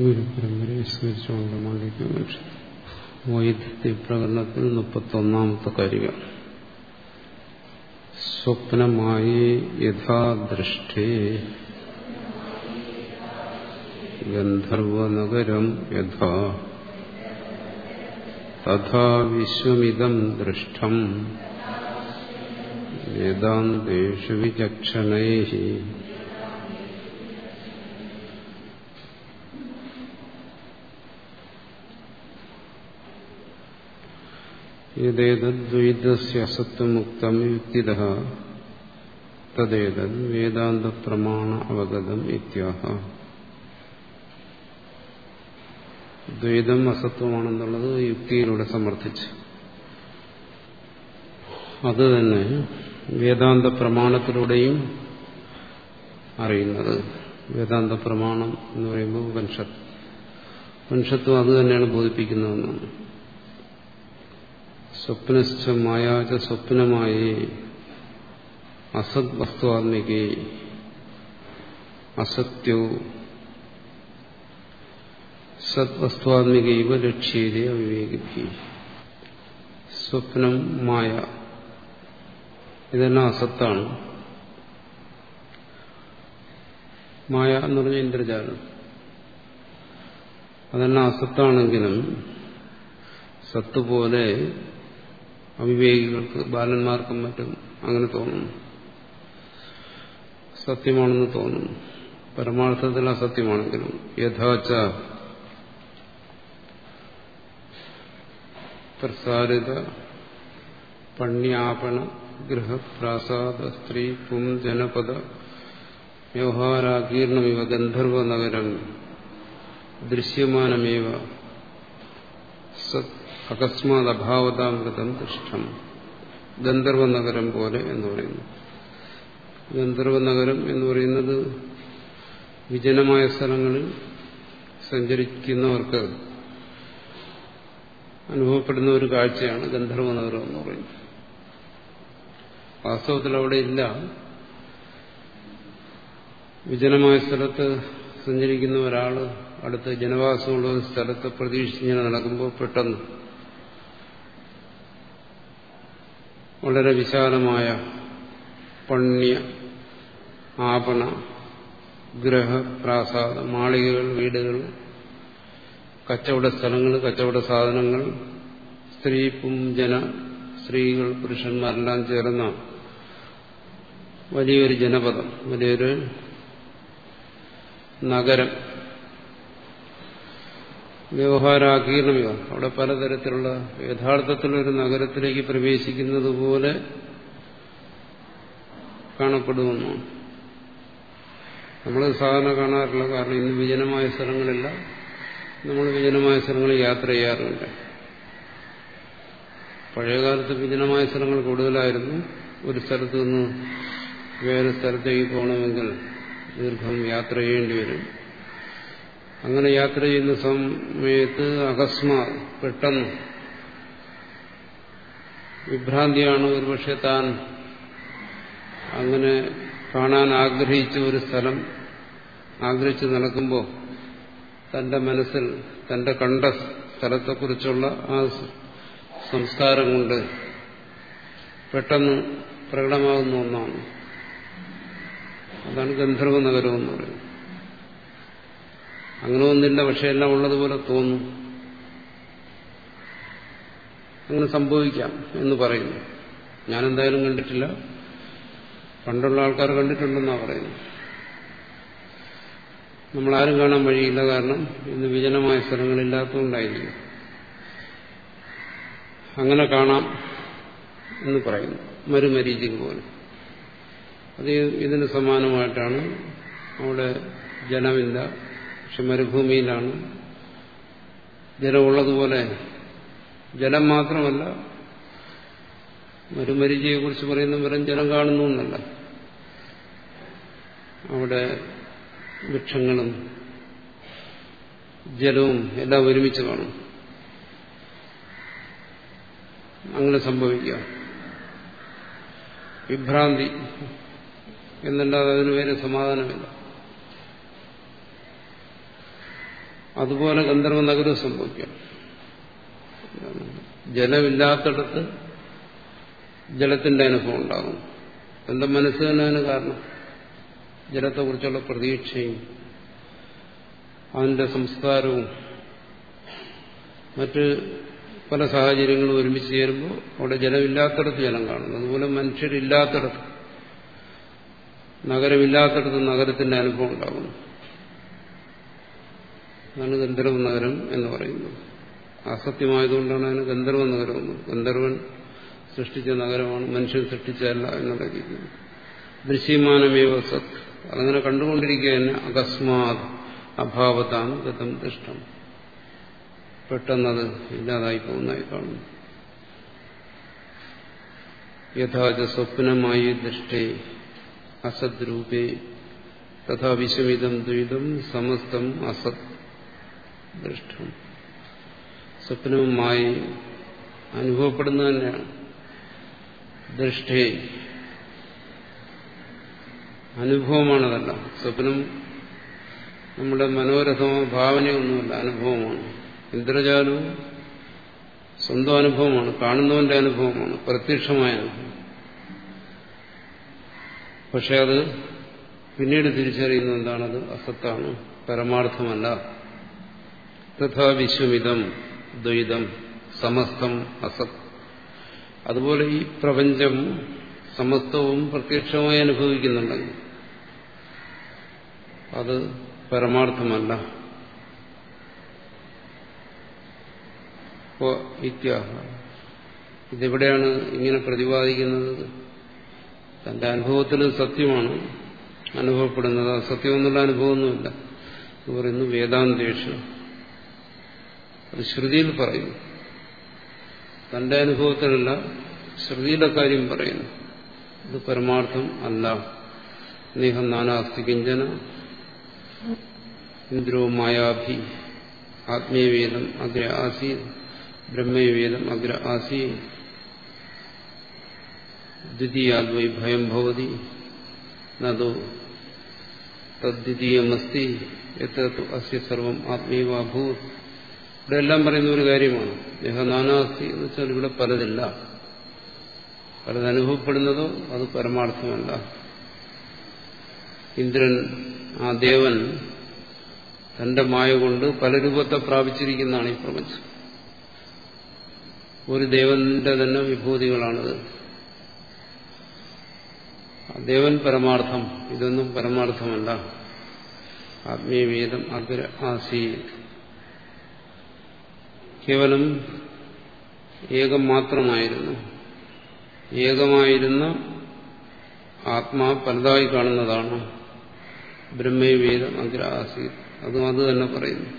ഗുരുപരമ്പരയെ സ്മരിച്ചുകൊണ്ട് മാണ്ഡിക്യ വൈദ്യുതി പ്രകടനത്തിൽ മുപ്പത്തൊന്നാമത്തെ കാര്യം സ്വപ്നമായി യഥാദൃഷ്ടേ ഗന്ധർവനഗരം യഥാ തഥാ വിശ്വമിതം ദൃഷ്ടം വേദാന്തേഷു വിചക്ഷണൈ ഏതേതദ്വൈതസ്യ അസത്വമുക്തം യുക്തിത തദ്ദേതത് വേദാന്തപ്രമാണ അവഗതം ഇത്യാഹ. ദ്വൈതം അസത്വമാണെന്നുള്ളത് യുക്തിയിലൂടെ സമർത്ഥിച്ചു. അത് തന്നെ വേദാന്ത പ്രമാണത്തിലൂടെയും അറിയുന്നത്. വേദാന്ത പ്രമാണം എന്ന് പറയുമ്പോൾ ഉപനിഷത്ത്. ഉപനിഷത്തും അത് തന്നെയാണ് ബോധിപ്പിക്കുന്നതെന്നാണ്. സ്വപ്നശ്ച മായാച സ്വപ്നമായി അസത് വസ്തുവാത്മികേ അസത്യോ ഇവ ലക്ഷ്യേതേ അവിവേകിപ്പി സ്വപ്നം മായ ഇതെല്ലാം അസത്താണ്. മായ എന്ന് പറഞ്ഞ ഇന്ദ്രജാലം. അതെല്ലാം അസത്താണെങ്കിലും സത്ത് പോലെ അവിവേകികൾക്ക് ബാലന്മാർക്കും മറ്റും അങ്ങനെ തോന്നുന്നു. സത്യമാണെന്ന് തോന്നുന്നു. പരമാർത്ഥത്തിൽ അസത്യമാണെങ്കിലും യഥാച്ച പ്രസാരിത പണ്യാപണ ഗൃഹപ്രാസാദ സ്ത്രീ പും ജനപദ വ്യവഹാരാകീർണമിവ ഗന്ധർവ നഗരം ദൃശ്യമാനമേവ സത് അകസ്മാത് അഭാവതാമൃതം ദൃഷ്ടം ഗന്ധർവ നഗരം പോലെ എന്ന് പറയുന്നു. ഗന്ധർവ നഗരം എന്ന് പറയുന്നത് വിജനമായ സ്ഥലങ്ങളിൽ സഞ്ചരിക്കുന്നവർക്ക് അനുഭവപ്പെടുന്ന ഒരു കാഴ്ചയാണ് ഗന്ധർവ നഗരം എന്ന് പറയുന്നത്. വാസ്തവത്തിൽ അവിടെ ഇല്ല. വിജനമായ സ്ഥലത്ത് സഞ്ചരിക്കുന്ന ഒരാൾ അടുത്ത് ജനവാസമുള്ള ഒരു സ്ഥലത്ത് പ്രതീക്ഷിച്ചിങ്ങനെ നടക്കുമ്പോൾ പെട്ടെന്ന് വളരെ വിശാലമായ പണ്യ ആപണ ഗ്രഹ പ്രാസാദ മാളികകൾ വീടുകൾ കച്ചവട സ്ഥലങ്ങൾ കച്ചവട സാധനങ്ങൾ സ്ത്രീ പുംജന സ്ത്രീകൾ പുരുഷന്മാരെല്ലാം ചേർന്ന വലിയൊരു ജനപദം വലിയൊരു നഗരം. വ്യവഹാരാകീർണമിക അവിടെ പലതരത്തിലുള്ള യഥാർത്ഥത്തിലൊരു നഗരത്തിലേക്ക് പ്രവേശിക്കുന്നത് പോലെ കാണപ്പെടുമെന്നു നമ്മൾ സാധാരണ കാണാറില്ല. കാരണം ഇന്ന് വിജനമായ സ്ഥലങ്ങളില്ല. നമ്മൾ വിജനമായ സ്ഥലങ്ങളിൽ യാത്ര ചെയ്യാറുണ്ട്. പഴയകാലത്ത് വിജനമായ സ്ഥലങ്ങൾ കൂടുതലായിരുന്നു. ഒരു സ്ഥലത്ത് നിന്ന് വേറെ സ്ഥലത്തേക്ക് പോകണമെങ്കിൽ ദീർഘം യാത്ര ചെയ്യേണ്ടി വരും. അങ്ങനെ യാത്ര ചെയ്യുന്ന സമയത്ത് അകസ്മാ പെട്ടെന്ന് വിഭ്രാന്തിയാണ് ഒരുപക്ഷെ താൻ അങ്ങനെ കാണാൻ ആഗ്രഹിച്ച ഒരു സ്ഥലം ആഗ്രഹിച്ച് നടക്കുമ്പോൾ തന്റെ മനസ്സിൽ തന്റെ കണ്ട സ്ഥലത്തെക്കുറിച്ചുള്ള ആ സംസ്കാരം കൊണ്ട് പെട്ടെന്ന് പ്രകടമാകുന്ന ഒന്നാണ്. അതാണ് ഗന്ധർവ നഗരം എന്ന് പറയുന്നത്. അങ്ങനെ ഒന്നില്ല പക്ഷെ എല്ലാം ഉള്ളതുപോലെ തോന്നും. അങ്ങനെ സംഭവിക്കാം എന്ന് പറയുന്നു. ഞാനെന്തായാലും കണ്ടിട്ടില്ല. പണ്ടുള്ള ആൾക്കാർ കണ്ടിട്ടുണ്ടെന്നാണ് പറയുന്നത്. നമ്മളാരും കാണാൻ വഴിയില്ല കാരണം ഇന്ന് വിജനമായ സ്ഥലങ്ങളില്ലാത്തതുകൊണ്ടായിരിക്കും. അങ്ങനെ കാണാം എന്ന് പറയുന്നു. മരുമരീചിക പോലെ. അത് ഇതിന് സമാനമായിട്ടാണ് അവിടെ ജനമില്ല. പക്ഷെ മരുഭൂമിയിലാണ്. ജലമുള്ളതുപോലെ ജലം മാത്രമല്ല മരുമരിചിയെ കുറിച്ച് പറയുന്ന വെറും ജലം കാണുന്നു എന്നല്ല. അവിടെ വൃക്ഷങ്ങളും ജലവും എല്ലാം ഒരുമിച്ച് കാണും. അങ്ങനെ സംഭവിക്കുക. വിഭ്രാന്തി എന്നല്ലാതെ അതിന് വേറെ സമാധാനമില്ല. അതുപോലെ ഗന്ധർവ നഗരം സംഭവിക്കാം. ജലമില്ലാത്തടത്ത് ജലത്തിന്റെ അനുഭവം ഉണ്ടാകും. എന്റെ മനസ്സ് തന്നെ അതിന് കാരണം. ജലത്തെക്കുറിച്ചുള്ള പ്രതീക്ഷയും അതിന്റെ സംസ്കാരവും മറ്റ് പല സാഹചര്യങ്ങളും ഒരുമിച്ച് ചേരുമ്പോൾ അവിടെ ജലമില്ലാത്തടത്ത് ജലം കാണുന്നു. അതുപോലെ മനുഷ്യരില്ലാത്തടത്ത് നഗരമില്ലാത്തടത്ത് നഗരത്തിന്റെ അനുഭവം ഉണ്ടാകുന്നു. അതാണ് ഗന്ധർവ നഗരം എന്ന് പറയുന്നത്. അസത്യമായതുകൊണ്ടാണ് അതിന് ഗന്ധർവ നഗരം ഗന്ധർവൻ സൃഷ്ടിച്ച നഗരമാണ് മനുഷ്യൻ സൃഷ്ടിച്ചതല്ല എന്നുള്ള രീതിയിൽ ദൃശ്യമാനമേവ സത്. അതങ്ങനെ കണ്ടുകൊണ്ടിരിക്കുക തന്നെ. അകസ്മാത് അഭാവത്താണ് ഗതം ദൃഷ്ടം പെട്ടെന്നത് ഇല്ലാതായി പോകുന്നതായി കാണുന്നു യഥാച സ്വപ്നമായി ദൃഷ്ടേ അസത് രൂപേ. തഥാ വിഷമിതം ദ്വൈതം സമസ്തം അസത്. ദൃഷ്ടം. സ്വപ്നവുമായി അനുഭവപ്പെടുന്നത് തന്നെയാണ്. ദൃഷ്ടേ അനുഭവമാണതല്ല. സ്വപ്നം നമ്മുടെ മനോരഥമോ ഭാവനയൊന്നുമല്ല അനുഭവമാണ്. ഇന്ദ്രജാലവും സ്വന്തം അനുഭവമാണ് കാണുന്നവന്റെ അനുഭവമാണ് പ്രത്യക്ഷമായ അനുഭവം. പക്ഷെ അത് പിന്നീട് തിരിച്ചറിയുന്ന എന്താണത്? അസത്താണ് പരമാർത്ഥമല്ല. തഥാ വിശ്വമിതം ദ്വൈതം സമസ്തം അസത്. അതുപോലെ ഈ പ്രപഞ്ചം സമസ്തവും പ്രത്യക്ഷമായി അനുഭവിക്കുന്നുണ്ടെങ്കിൽ അത് പരമാർത്ഥമല്ല. ഇതെവിടെയാണ് ഇങ്ങനെ പ്രതിപാദിക്കുന്നത്? തന്റെ അനുഭവത്തിൽ സത്യമാണ്. അനുഭവപ്പെടുന്നത്. സത്യമെന്നുള്ള അനുഭവമൊന്നുമില്ല. എന്ന് പറയുന്നു വേദാന്തേഷ്. അത് ശ്രുതിയിൽ പറയുന്നു. തന്റെ അനുഭവത്തിലല്ല ശ്രുതിയുടെ കാര്യം പറയുന്നു. ഇത് പരമാർത്ഥം അല്ല. നേഹം നാനാസ്തി കിഞ്ചന ഇന്ദ്രോ മായാഭി ആത്മീയവേദം അഗ്ര ആസി ബ്രഹ്മവേദം അഗ്ര ആസി ദ്വിതീയാദ്വൈ ഭയം ഭവതി നോ തദ്വിതീയമസ്തി എത്ര അസ്യ സർവം ആത്മീയവാഭൂത് ഇവിടെ എല്ലാം പറയുന്ന ഒരു കാര്യമാണ്. ദേഹ നാനാസ്തി എന്ന് വെച്ചാൽ ഇവിടെ പലതില്ല. പലതനുഭവപ്പെടുന്നതോ അത് പരമാർത്ഥമല്ല. ഇന്ദ്രൻ ആ ദേവൻ തന്റെ മായ കൊണ്ട് പല രൂപത്തെ പ്രാപിച്ചിരിക്കുന്നതാണ് ഈ പ്രപഞ്ചം. ഒരു ദേവന്റെ തന്നെ വിഭൂതികളാണിത്. ദേവൻ പരമാർത്ഥം ഇതൊന്നും പരമാർത്ഥമല്ല. ആത്മീയവേദം അഗ്ര ആസി കേവലം ഏകം മാത്രമായിരുന്നു. ഏകമായിരുന്ന ആത്മാ പലതായി കാണുന്നതാണ്. ബ്രഹ്മവേദം അഗ്രാസി അതും അത് തന്നെ പറയുന്നു.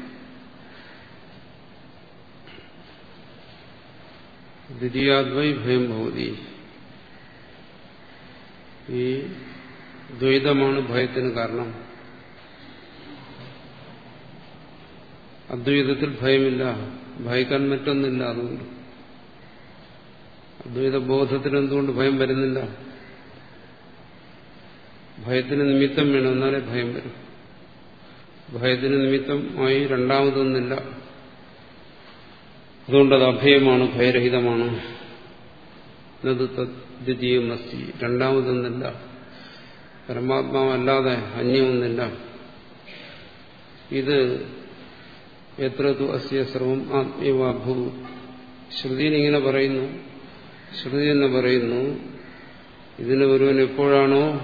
ദ്വിതീയാദ്വൈ ഭയം ഭവതി. ഈ ദ്വൈതമാണ് ഭയത്തിന് കാരണം. അദ്വൈതത്തിൽ ഭയമില്ല. ഭയക്കാൻ മറ്റൊന്നില്ല അതുകൊണ്ട്. അദ്വൈത ബോധത്തിന് എന്തുകൊണ്ട് ഭയം വരുന്നില്ല? ഭയത്തിന് നിമിത്തം വേണം എന്നാലേ ഭയം വരും. ഭയത്തിന് നിമിത്തമായി രണ്ടാമതൊന്നില്ല. അതുകൊണ്ടത് അഭയമാണ് ഭയരഹിതമാണ്. ദ്വിതീയമസ്തി. രണ്ടാമതൊന്നില്ല. പരമാത്മാവല്ലാതെ അന്യമൊന്നില്ല. ഇത് എത്ര തു അസ്യ സർവം ആത്മീയവാഭൂ ശ്രുതിയിൽ ഇങ്ങനെ പറയുന്നു. ശ്രുതി എന്ന് പറയുന്നു ഇതിന് ഒരുവൻ എപ്പോഴാണോ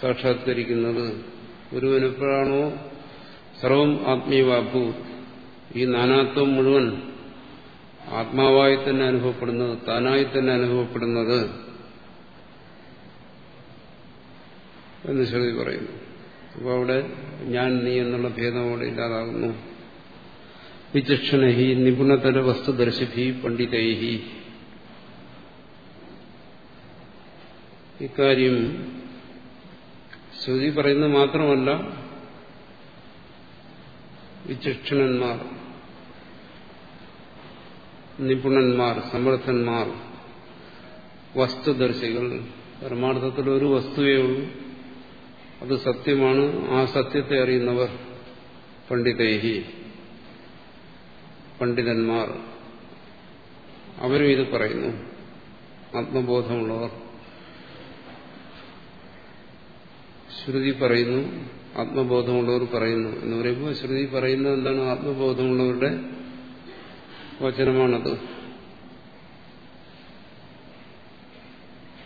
സാക്ഷാത്കരിക്കുന്നത്? ഒരുവൻ എപ്പോഴാണോ സർവം ആത്മീയവാഭൂ ഈ നാനാത്വം മുഴുവൻ ആത്മാവായി തന്നെ അനുഭവപ്പെടുന്നത് താനായി തന്നെ അനുഭവപ്പെടുന്നത് എന്ന് ശ്രുതി പറയുന്നു. അപ്പോൾ അവിടെ ഞാൻ നീ എന്നുള്ള ഭേദം അവിടെ ഇല്ലാതാകുന്നു. വിചക്ഷണഹി നിപുണതര വസ്തുദർശിഭി പണ്ഡിതൈഹി ഇക്കാര്യം ശ്രുതി പറയുന്നത് മാത്രമല്ല വിചക്ഷണന്മാർ നിപുണന്മാർ സമർത്ഥന്മാർ വസ്തുദർശികൾ പരമാർത്ഥത്തിൽ ഒരു വസ്തുവേ ഉള്ളൂ. അത് സത്യമാണ് ആ സത്യത്തെ അറിയുന്നവർ പണ്ഡിതേഹി. പണ്ഡിതന്മാർ അവരും ഇത് പറയുന്നു. ആത്മബോധമുള്ളവർ. ശ്രുതി പറയുന്നു ആത്മബോധമുള്ളവർ പറയുന്നു എന്ന് പറയുമ്പോൾ ശ്രുതി പറയുന്നത് എന്താണ്? ആത്മബോധമുള്ളവരുടെ വചനമാണത്.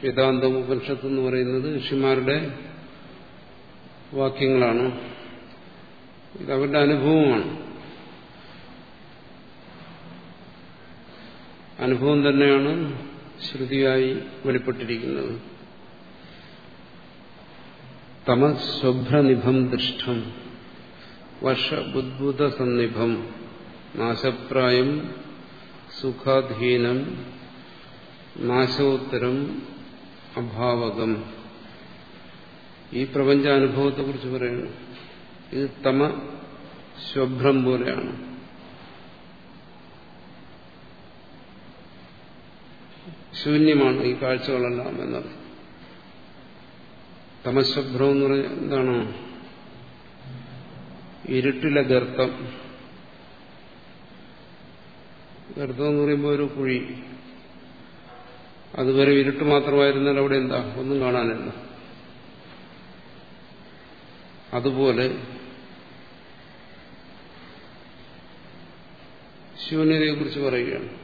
വേദാന്ത ഉപനിഷത്ത് എന്ന് പറയുന്നത് ഋഷിമാരുടെ വാക്യങ്ങളാണ്. ഇത് അവരുടെ അനുഭവമാണ്. അനുഭവം തന്നെയാണ് ശ്രുതിയായി വെളിപ്പെട്ടിരിക്കുന്നത്. തമസ്വഭ്രനിഭം ദൃഷ്ടം വർഷബുദ്ഭുതസന്നിഭം നാശപ്രായം സുഖാധീനം നാശോത്തരം അഭാവകം. ഈ പ്രപഞ്ചാനുഭവത്തെക്കുറിച്ച് പറയുന്നു. ഇത് തമ സ്വഭ്രം പോലെയാണ്. ശൂന്യമാണ് ഈ കാഴ്ചകളെല്ലാം എന്നത്. തമശഭ്രം എന്ന് പറഞ്ഞ എന്താണ്? ഇരുട്ടിലെ ഗർത്തം. ഗർത്തം എന്ന് പറയുമ്പോൾ ഒരു കുഴി. അതുവരെ ഇരുട്ട് മാത്രമായിരുന്നാൽ അവിടെ എന്താ? ഒന്നും കാണാനില്ല. അതുപോലെ ശൂന്യതയെക്കുറിച്ച് പറയുകയാണ്.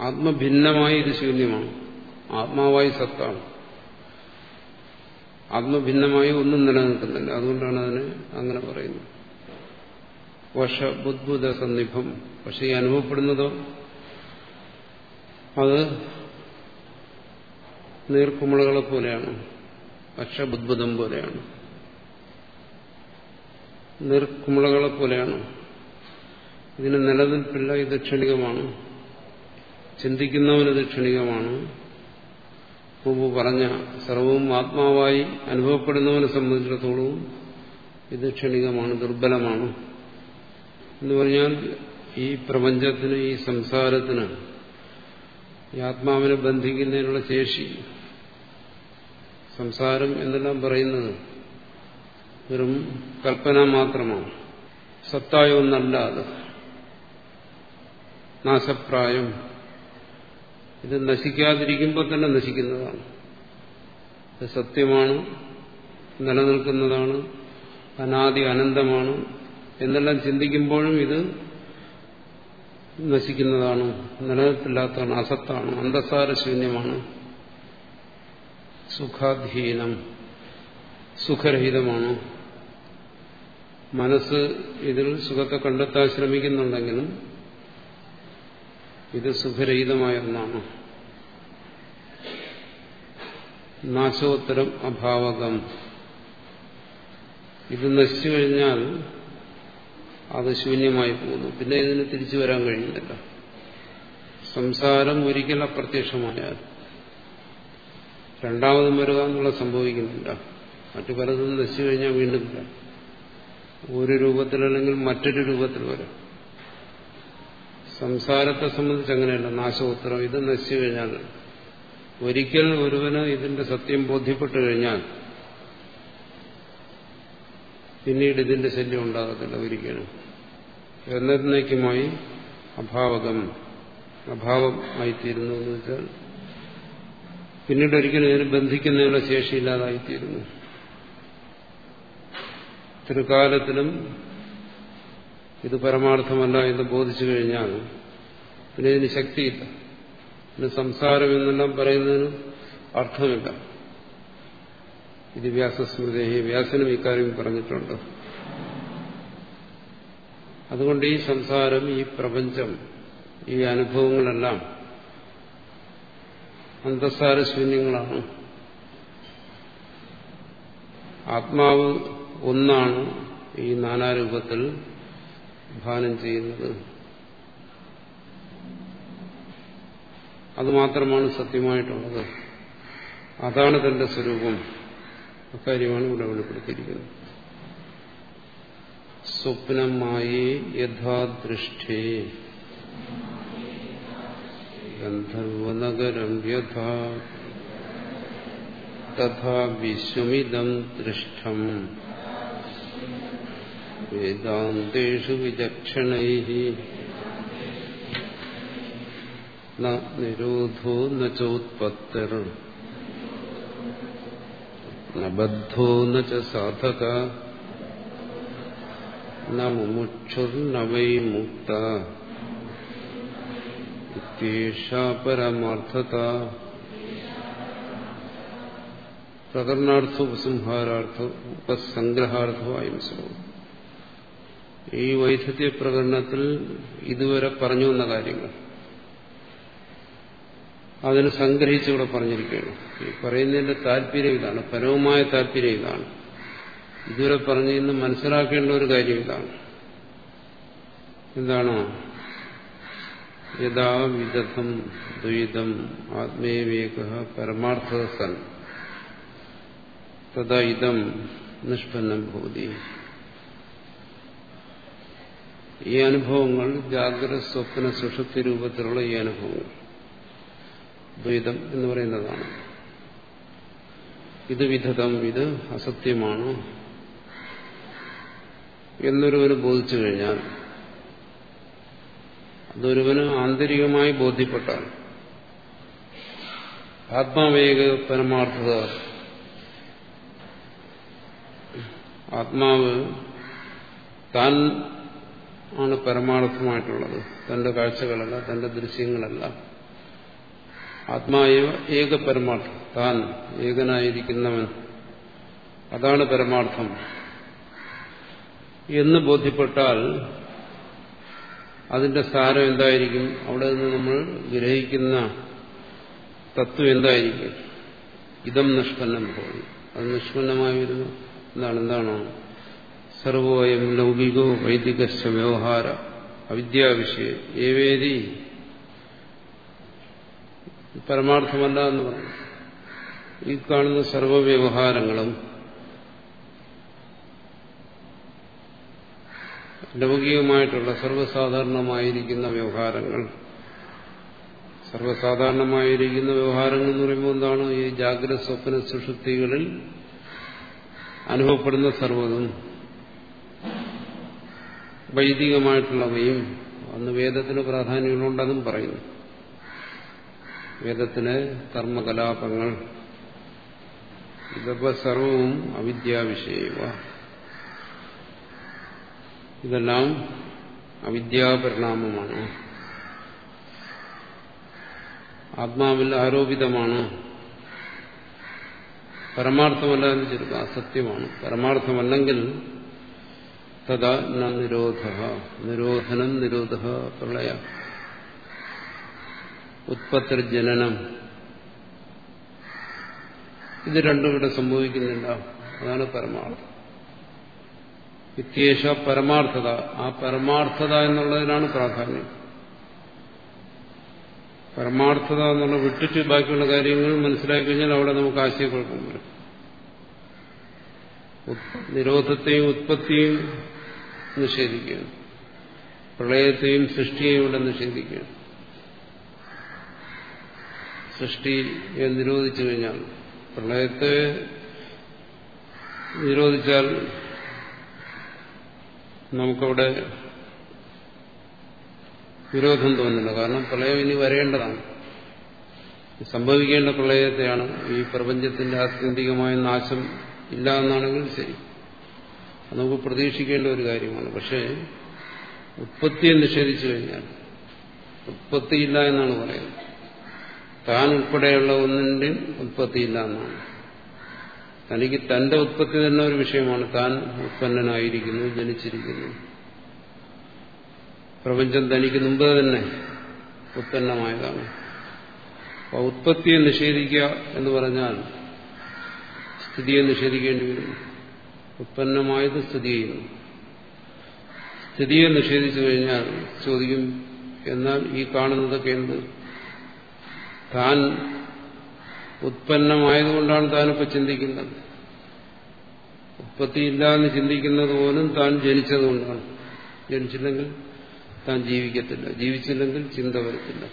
ആത്മഭിന്നമായി ഇത് ശൂന്യമാണ്. ആത്മാവായി സത്താണ്. ആത്മഭിന്നമായി ഒന്നും നിലനിൽക്കുന്നില്ല. അതുകൊണ്ടാണ് അതിന് അങ്ങനെ പറയുന്നത്. വശ ബുദ്ബുദ സന്നിഭം. പക്ഷെ ഈ അനുഭവപ്പെടുന്നതോ അത് നീർക്കുമിളകളെ പോലെയാണ്. വർഷബുദ്ഭുതം പോലെയാണ്. നീർക്കുമിളകളെ പോലെയാണ്. ഇതിന് നിലനിൽപ്പില്ല ഇത് ക്ഷണികമാണ്. ചിന്തിക്കുന്നവനത് ക്ഷണികമാണ്. മുമ്പ് പറഞ്ഞ സർവവും ആത്മാവായി അനുഭവപ്പെടുന്നവനെ സംബന്ധിച്ചിടത്തോളവും ഇത് ക്ഷണികമാണ് ദുർബലമാണ്. എന്ന് പറഞ്ഞാൽ ഈ പ്രപഞ്ചത്തിന് ഈ സംസാരത്തിന് ഈ ആത്മാവിനെ ബന്ധിക്കുന്നതിനുള്ള ശേഷി സംസാരം എന്നെല്ലാം പറയുന്നത് വെറും കൽപ്പന മാത്രമാണ്. സത്തായ ഒന്നല്ല അത് നാശപ്രായം ഇത് നശിക്കാതിരിക്കുമ്പോൾ തന്നെ നശിക്കുന്നതാണ്. ഇത് സത്യമാണ് നിലനിൽക്കുന്നതാണ് അനാദി അനന്തമാണ് എന്നെല്ലാം ചിന്തിക്കുമ്പോഴും ഇത് നശിക്കുന്നതാണ് നിലനിൽപ്പില്ലാത്തതാണ് അസത്താണ് അന്തസാര ശൂന്യമാണ് സുഖാധീനം സുഖരഹിതമാണ്. മനസ്സ് ഇതിൽ സുഖത്തെ കണ്ടെത്താൻ ശ്രമിക്കുന്നുണ്ടെങ്കിലും ഇത് സുഖരഹിതമായ ഒന്നാണ്. നാശോത്തരം അഭാവകം. ഇത് നശിച്ചു കഴിഞ്ഞാൽ അത് ശൂന്യമായി പോകുന്നു. പിന്നെ ഇതിന് തിരിച്ചു വരാൻ കഴിയുന്നില്ല. സംസാരം ഒരിക്കൽ അപ്രത്യക്ഷമായാൽ രണ്ടാമതും വരിക എന്നുള്ള സംഭവിക്കുന്നില്ല. മറ്റു പലതും നശിച്ചു കഴിഞ്ഞാൽ വീണ്ടും ഒരു രൂപത്തിലല്ലെങ്കിൽ മറ്റൊരു രൂപത്തിൽ വരാം. സംസാരത്തെ സംബന്ധിച്ച് അങ്ങനെയല്ല നാശോത്തരം. ഇത് നശിച്ചു കഴിഞ്ഞാൽ ഒരിക്കൽ ഒരുവന് ഇതിന്റെ സത്യം ബോധ്യപ്പെട്ടു കഴിഞ്ഞാൽ പിന്നീട് ഇതിന്റെ ശല്യം ഉണ്ടാകത്തില്ല ഒരിക്കലും. എന്നേക്കുമായി അഭാവകം അഭാവം ആയിത്തീരുന്നു എന്ന് വെച്ചാൽ പിന്നീട് ഒരിക്കലും ഇതിനെ ബന്ധിക്കുന്നതിനുള്ള ശേഷിയില്ലാതായിത്തീരുന്നു. തിരുക്കാലത്തിലും ഇത് പരമാർത്ഥമല്ല എന്ന് ബോധിച്ചു കഴിഞ്ഞാൽ പിന്നെ ഇതിന് ശക്തിയില്ല. പിന്നെ സംസാരം എന്നെല്ലാം പറയുന്നതിന് അർത്ഥമില്ല. ഇത് വ്യാസസ്മൃതി വ്യാസനും ഇക്കാര്യം പറഞ്ഞിട്ടുണ്ട്. അതുകൊണ്ട് ഈ സംസാരം ഈ പ്രപഞ്ചം ഈ അനുഭവങ്ങളെല്ലാം അന്തസ്സാര ശൂന്യങ്ങളാണ്. ആത്മാവ് ഒന്നാണ് ഈ നാനാരൂപത്തിൽ ഭാനം ചെയ്യുന്നത്. അതുമാത്രമാണ് സത്യമായിട്ടുള്ളത്. അതാണ് തന്റെ സ്വരൂപം. അക്കാര്യമാണ് ഇവിടെ വെളിപ്പെടുത്തിയിരിക്കുന്നത്. സ്വപ്നമായി യഥാദൃഷ്ടേ. ഗന്ധർവനഗരം യഥാ. തഥാ വിശ്വമിതം ദൃഷ്ടം. വേദാന്തേഷു വിചക്ഷണൈ. നിരോധോ നോത്പത്തിർ ബദ്ധോ ന സാധക. മുമുക്ഷുർന വൈ മുക്ത പരമാർത്ഥത. പ്രകരണാർത്ഥ ഉപസംഹാരാർത്ഥ ഉപസംഗ്രഹാർത്ഥമായും ശ്ലോകം ഈ വൈദ്യുതി പ്രകടനത്തിൽ ഇതുവരെ പറഞ്ഞു വന്ന കാര്യങ്ങൾ. അതിന് സംഗ്രഹിച്ചിവിടെ പറഞ്ഞിരിക്കുകയാണ്. ഈ പറയുന്നതിന്റെ താല്പര്യം ഇതാണ്. പരവുമായ താല്പര്യം ഇതാണ്. ഇതുവരെ പറഞ്ഞു ഇന്ന് മനസ്സിലാക്കേണ്ട ഒരു കാര്യം ഇതാണ്. എന്താണ്? യഥാ വിദഗ്ധം ദ്വൈതം ആത്മേവേക പരമാർത്ഥ സൻ തഥാ ഇതം നിഷ്പന്നം ഭൂതി ഈ അനുഭവങ്ങൾ ജാഗ്രത സ്വപ്ന സുഷുപ്തി രൂപത്തിലുള്ള ഈ അനുഭവങ്ങൾ. ദ്വൈതം എന്ന് പറയുന്നതാണ്. ഇത് വിധതം ഇത് അസത്യമാണ് എന്നൊരുവന് ബോധിച്ചു കഴിഞ്ഞാൽ അതൊരുവന് ആന്തരികമായി ബോധ്യപ്പെട്ടാൽ ആത്മാവേക പരമാർത്ഥത ആത്മാവ് താൻ ആണ് പരമാർത്ഥമായിട്ടുള്ളത്. തന്റെ കാഴ്ചകളല്ല തന്റെ ദൃശ്യങ്ങളല്ല. ആത്മാവ ഏക പരമാർത്ഥം. താൻ ഏകനായിരിക്കുന്നവൻ. അതാണ് പരമാർത്ഥം. എന്ന് ബോധ്യപ്പെട്ടാൽ അതിന്റെ സാരം എന്തായിരിക്കും? അവിടെ നിന്ന് നമ്മൾ ഗ്രഹിക്കുന്ന തത്വം എന്തായിരിക്കും? ഇതം നിഷ്പന്നം പോയി അത് നിഷ്പന്നമായി വരുന്നു എന്താണ്? എന്താണോ? സർവോയം ലൗകികോ വൈദികശ്ച വ്യവഹാര അവിദ്യാവിഷയ ഏവേദി. പരമാർത്ഥമല്ല എന്ന് പറഞ്ഞു. ഈ കാണുന്ന സർവവ്യവഹാരങ്ങളും ലൗകികമായിട്ടുള്ള സർവസാധാരണമായിരിക്കുന്ന വ്യവഹാരങ്ങൾ. സർവസാധാരണമായിരിക്കുന്ന വ്യവഹാരങ്ങൾ എന്ന് പറയുമ്പോൾ എന്താണ്? ഈ ജാഗ്രത സ്വപ്ന സുഷുപ്തികളിൽ അനുഭവപ്പെടുന്ന സർവതും. വൈദികമായിട്ടുള്ളവയും അന്ന് വേദത്തിന് പ്രാധാന്യമുണ്ടെന്നും പറയുന്നു. വേദത്തിന് കർമ്മകലാപങ്ങൾ ഇതൊക്കെ സർവവും അവിദ്യാവിഷയവ. ഇതെല്ലാം അവിദ്യാപരിണാമമാണ്. ആത്മാവിൽ ആരോപിതമാണ്. പരമാർത്ഥമല്ല എന്ന് ചുരുക്കം അസത്യമാണ്. പരമാർത്ഥമല്ലെങ്കിൽ നിരോധനം നിരോധ പ്രളയ. ഉത്പത്തിർ ജനനം ഇത് രണ്ടും ഇവിടെ സംഭവിക്കുന്നില്ല. അതാണ് പരമാർത്ഥം. വിത്യേഷ പരമാർത്ഥത. ആ പരമാർത്ഥത എന്നുള്ളതിനാണ് പ്രാധാന്യം. പരമാർത്ഥത എന്നുള്ള വിട്ടിട്ട് ബാക്കിയുള്ള കാര്യങ്ങൾ മനസ്സിലാക്കി കഴിഞ്ഞാൽ അവിടെ നമുക്ക് ആശയക്കുഴപ്പം വരും. നിരോധത്തെയും ഉത്പത്തിയും നിഷേധിക്കുകയാണ്. പ്രളയത്തെയും സൃഷ്ടിയെയും ഇവിടെ നിഷേധിക്കുകയാണ്. സൃഷ്ടിയെ നിരോധിച്ചു കഴിഞ്ഞാൽ പ്രളയത്തെ നിരോധിച്ചാൽ നമുക്കവിടെ വിരോധം തോന്നില്ല കാരണം പ്രളയം ഇനി വരേണ്ടതാണ്. സംഭവിക്കേണ്ട പ്രളയത്തെയാണ് ഈ പ്രപഞ്ചത്തിന്റെ ആത്യന്തികമായ നാശം ഇല്ല എന്നാണെങ്കിൽ ശരി. അത് നമുക്ക് പ്രതീക്ഷിക്കേണ്ട ഒരു കാര്യമാണ്. പക്ഷേ ഉത്പത്തിയെ നിഷേധിച്ചു കഴിഞ്ഞാൽ ഉത്പത്തിയില്ല എന്നാണ് പറയുന്നത്. താൻ ഉൾപ്പെടെയുള്ള ഒന്നിന്റെയും ഉത്പത്തിയില്ല എന്നാണ്. തനിക്ക് തന്റെ ഉത്പത്തി തന്നെ ഒരു വിഷയമാണ്. താൻ ഉത്പന്നനായിരിക്കുന്നു ജനിച്ചിരിക്കുന്നു. പ്രപഞ്ചം തനിക്ക് മുമ്പ് തന്നെ ഉത്പന്നമായതാണ്. അപ്പൊ ഉത്പത്തിയെ നിഷേധിക്കുക എന്ന് പറഞ്ഞാൽ സ്ഥിതിയെ നിഷേധിക്കേണ്ടി വരും. ഉത്പന്നമായത് സ്ഥിതി ചെയ്യുന്നു. സ്ഥിതിയെ നിഷേധിച്ചു കഴിഞ്ഞാൽ ചോദിക്കും എന്നാൽ ഈ കാണുന്നതൊക്കെ എന്ത്? താൻ ഉത്പന്നമായതുകൊണ്ടാണ് താനിപ്പോൾ ചിന്തിക്കുന്നത്. ഉത്പത്തിയില്ല എന്ന് ചിന്തിക്കുന്നത് പോലും താൻ ജനിച്ചതുകൊണ്ടാണ്. ജനിച്ചില്ലെങ്കിൽ താൻ ജീവിക്കത്തില്ല. ജീവിച്ചില്ലെങ്കിൽ ചിന്ത വരത്തില്ല.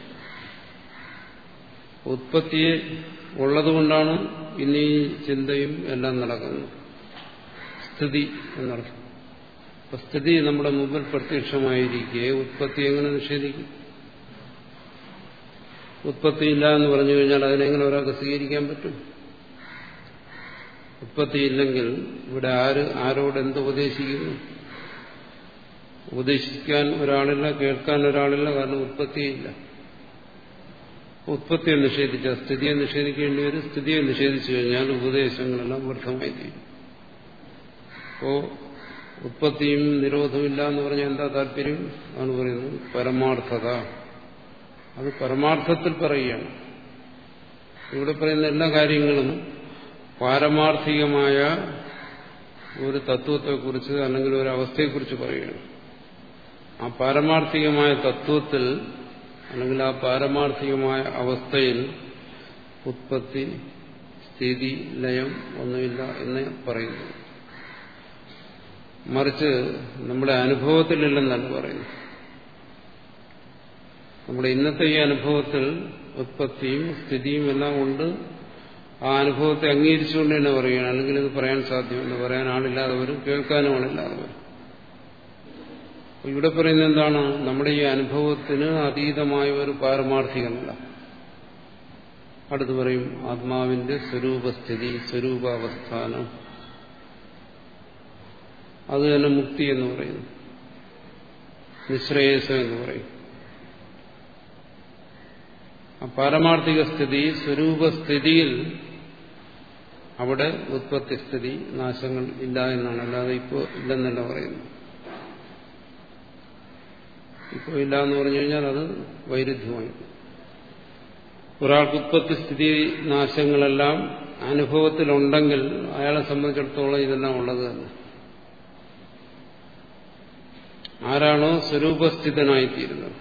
ഉത്പത്തിയെ ഉള്ളതുകൊണ്ടാണ് ഇനി ചിന്തയും എല്ലാം നടക്കുന്നത്. സ്ഥിതി എന്നർത്ഥം. അപ്പൊ സ്ഥിതി നമ്മുടെ മുമ്പിൽ പ്രത്യക്ഷമായിരിക്കെ ഉത്പത്തി എങ്ങനെ നിഷേധിക്കും? ഉത്പത്തിയില്ല എന്ന് പറഞ്ഞു കഴിഞ്ഞാൽ അതിനെങ്ങനെ ഒരാൾക്ക് സ്വീകരിക്കാൻ പറ്റും? ഉത്പത്തിയില്ലെങ്കിൽ ഇവിടെ ആര് ആരോട് എന്ത് ഉപദേശിക്കുന്നു? ഉപദേശിക്കാൻ ഒരാളില്ല കേൾക്കാൻ ഒരാളില്ല കാരണം ഉത്പത്തിയില്ല ഉത്പത്തിയെ നിഷേധിച്ച സ്ഥിതിയെ നിഷേധിക്കേണ്ടി വരും. സ്ഥിതിയെ നിഷേധിച്ചു കഴിഞ്ഞാൽ ഉപദേശങ്ങളെല്ലാം വ്യർത്ഥമായി തീരും. അപ്പോ ഉത്പത്തിയും നിരോധവും ഇല്ല എന്ന് പറഞ്ഞാൽ എന്താ താല്പര്യം? ആണ് പറയുന്നത്. പരമാർത്ഥത. അത് പരമാർത്ഥത്തിൽ പറയുകയാണ്. ഇവിടെ പറയുന്ന എല്ലാ കാര്യങ്ങളും പാരമാർത്ഥികമായ ഒരു തത്വത്തെക്കുറിച്ച് അല്ലെങ്കിൽ ഒരു അവസ്ഥയെക്കുറിച്ച് പറയുകയാണ്. ആ പാരമാർത്ഥികമായ തത്വത്തിൽ അല്ലെങ്കിൽ ആ പാരമാർത്ഥികമായ അവസ്ഥയിൽ ഉത്പത്തി സ്ഥിതി ലയം ഒന്നുമില്ല എന്ന് പറയുന്നു. മറിച്ച് നമ്മുടെ അനുഭവത്തിലില്ലെന്നാണ് പറയുന്നത്. നമ്മുടെ ഇന്നത്തെ ഈ അനുഭവത്തിൽ ഉത്പത്തിയും സ്ഥിതിയും എല്ലാം കൊണ്ട് ആ അനുഭവത്തെ അംഗീകരിച്ചുകൊണ്ട് തന്നെ പറയുകയാണ്. അല്ലെങ്കിൽ ഇത് പറയാൻ സാധ്യമല്ല. പറയാൻ ആളില്ലാതെ വരും. കേൾക്കാനും ആളില്ലാതെ വരും. ഇവിടെ പറയുന്നത് എന്താണ്? നമ്മുടെ ഈ അനുഭവത്തിന് അതീതമായ ഒരു പാരമാർത്ഥികമല്ല. അടുത്ത് പറയും ആത്മാവിന്റെ സ്വരൂപസ്ഥിതി സ്വരൂപാവസ്ഥാനം. അത് തന്നെ മുക്തി എന്ന് പറയുന്നു. നിശ്രേയസം എന്ന് പറയും. പാരമാർത്ഥിക സ്ഥിതി സ്വരൂപസ്ഥിതിയിൽ അവിടെ ഉത്പത്തി സ്ഥിതി നാശങ്ങൾ ഇല്ല എന്നാണ്. അല്ലാതെ ഇപ്പോൾ ഇല്ലെന്നല്ല പറയുന്നു ഇപ്പോ ഇല്ല എന്ന് പറഞ്ഞു കഴിഞ്ഞാൽ അത് വൈരുദ്ധ്യമായി. ഒരാൾക്ക് ഉത്പത്തി സ്ഥിതി നാശങ്ങളെല്ലാം അനുഭവത്തിലുണ്ടെങ്കിൽ അയാളെ സംബന്ധിച്ചിടത്തോളം ഇതെല്ലാം ഉള്ളത് തന്നെ. ആരാണോ സ്വരൂപസ്ഥിതനായിത്തീരുന്നത്.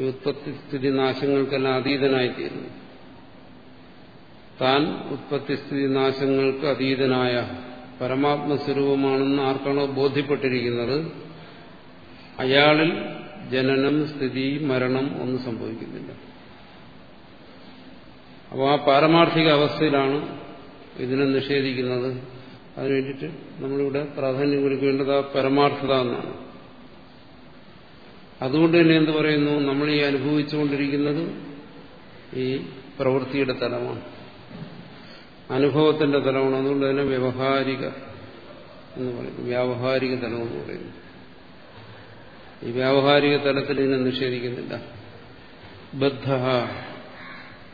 ഈ ഉത്പത്തി സ്ഥിതി നാശങ്ങൾക്കെല്ലാം അതീതനായിത്തീരുന്നു. താൻ ഉത്പത്തി സ്ഥിതി നാശങ്ങൾക്ക് അതീതനായ പരമാത്മസ്വരൂപമാണെന്ന് ആർക്കാണോ ബോധ്യപ്പെട്ടിരിക്കുന്നത്? അയാളിൽ ജനനം സ്ഥിതി മരണം ഒന്നും സംഭവിക്കുന്നില്ല. അപ്പോൾ ആ പാരമാർത്ഥിക അവസ്ഥയിലാണ് ഇതിനെ നിഷേധിക്കുന്നത്. അതിനു വേണ്ടിയിട്ട് നമ്മളിവിടെ പ്രാധാന്യം കൊടുക്കേണ്ടത് ആ പരമാർത്ഥത എന്നാണ്. അതുകൊണ്ട് തന്നെ എന്ത് പറയുന്നു? നമ്മൾ ഈ അനുഭവിച്ചുകൊണ്ടിരിക്കുന്നത് ഈ പ്രവൃത്തിയുടെ തലമാണ്. അനുഭവത്തിന്റെ തലമാണ്. അതുകൊണ്ട് തന്നെ വ്യവഹാരിക എന്ന് പറയുന്നു. വ്യാവഹാരിക തലം എന്ന് പറയുന്നു. ഈ വ്യാവഹാരിക തലത്തിൽ ഇതിനെ നിഷേധിക്കുന്നില്ല. ബദ്ധ.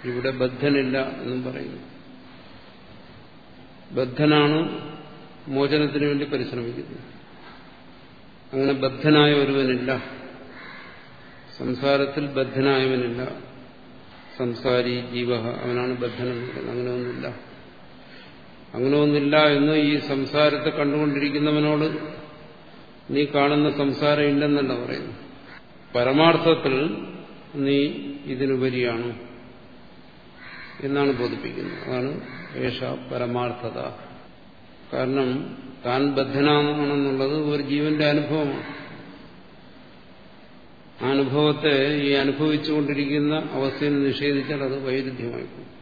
ഇവിടെ ബദ്ധനില്ല എന്നും പറയുന്നു. ബദ്ധനാണ്? മോചനത്തിന് വേണ്ടി പരിശ്രമിക്കുന്നത് അങ്ങനെ ബദ്ധനായ ഒരുവനില്ല. സംസാരത്തിൽ ബദ്ധനായവനില്ല. സംസാരി ജീവ അവനാണ് ബദ്ധനെന്ന് അങ്ങനെ ഒന്നുമില്ല അങ്ങനെ ഒന്നില്ല എന്ന് ഈ സംസാരത്തെ കണ്ടുകൊണ്ടിരിക്കുന്നവനോട് നീ കാണുന്ന സംസാരം ഇല്ലെന്നല്ല പറയുന്നു പരമാർത്ഥത്തിൽ നീ ഇതിനുപരിയാണ് എന്നാണ് ബോധിപ്പിക്കുന്നത്. അതാണ് ഏഷ പരമാർത്ഥത. കാരണം താൻ ബദ്ധനാണെന്നുള്ളത് ഒരു ജീവന്റെ അനുഭവമാണ്. അനുഭവത്തെ ഈ അനുഭവിച്ചുകൊണ്ടിരിക്കുന്ന അവസ്ഥയിൽ നിഷേധിച്ചാൽ അത് വൈരുദ്ധ്യമായി പോകും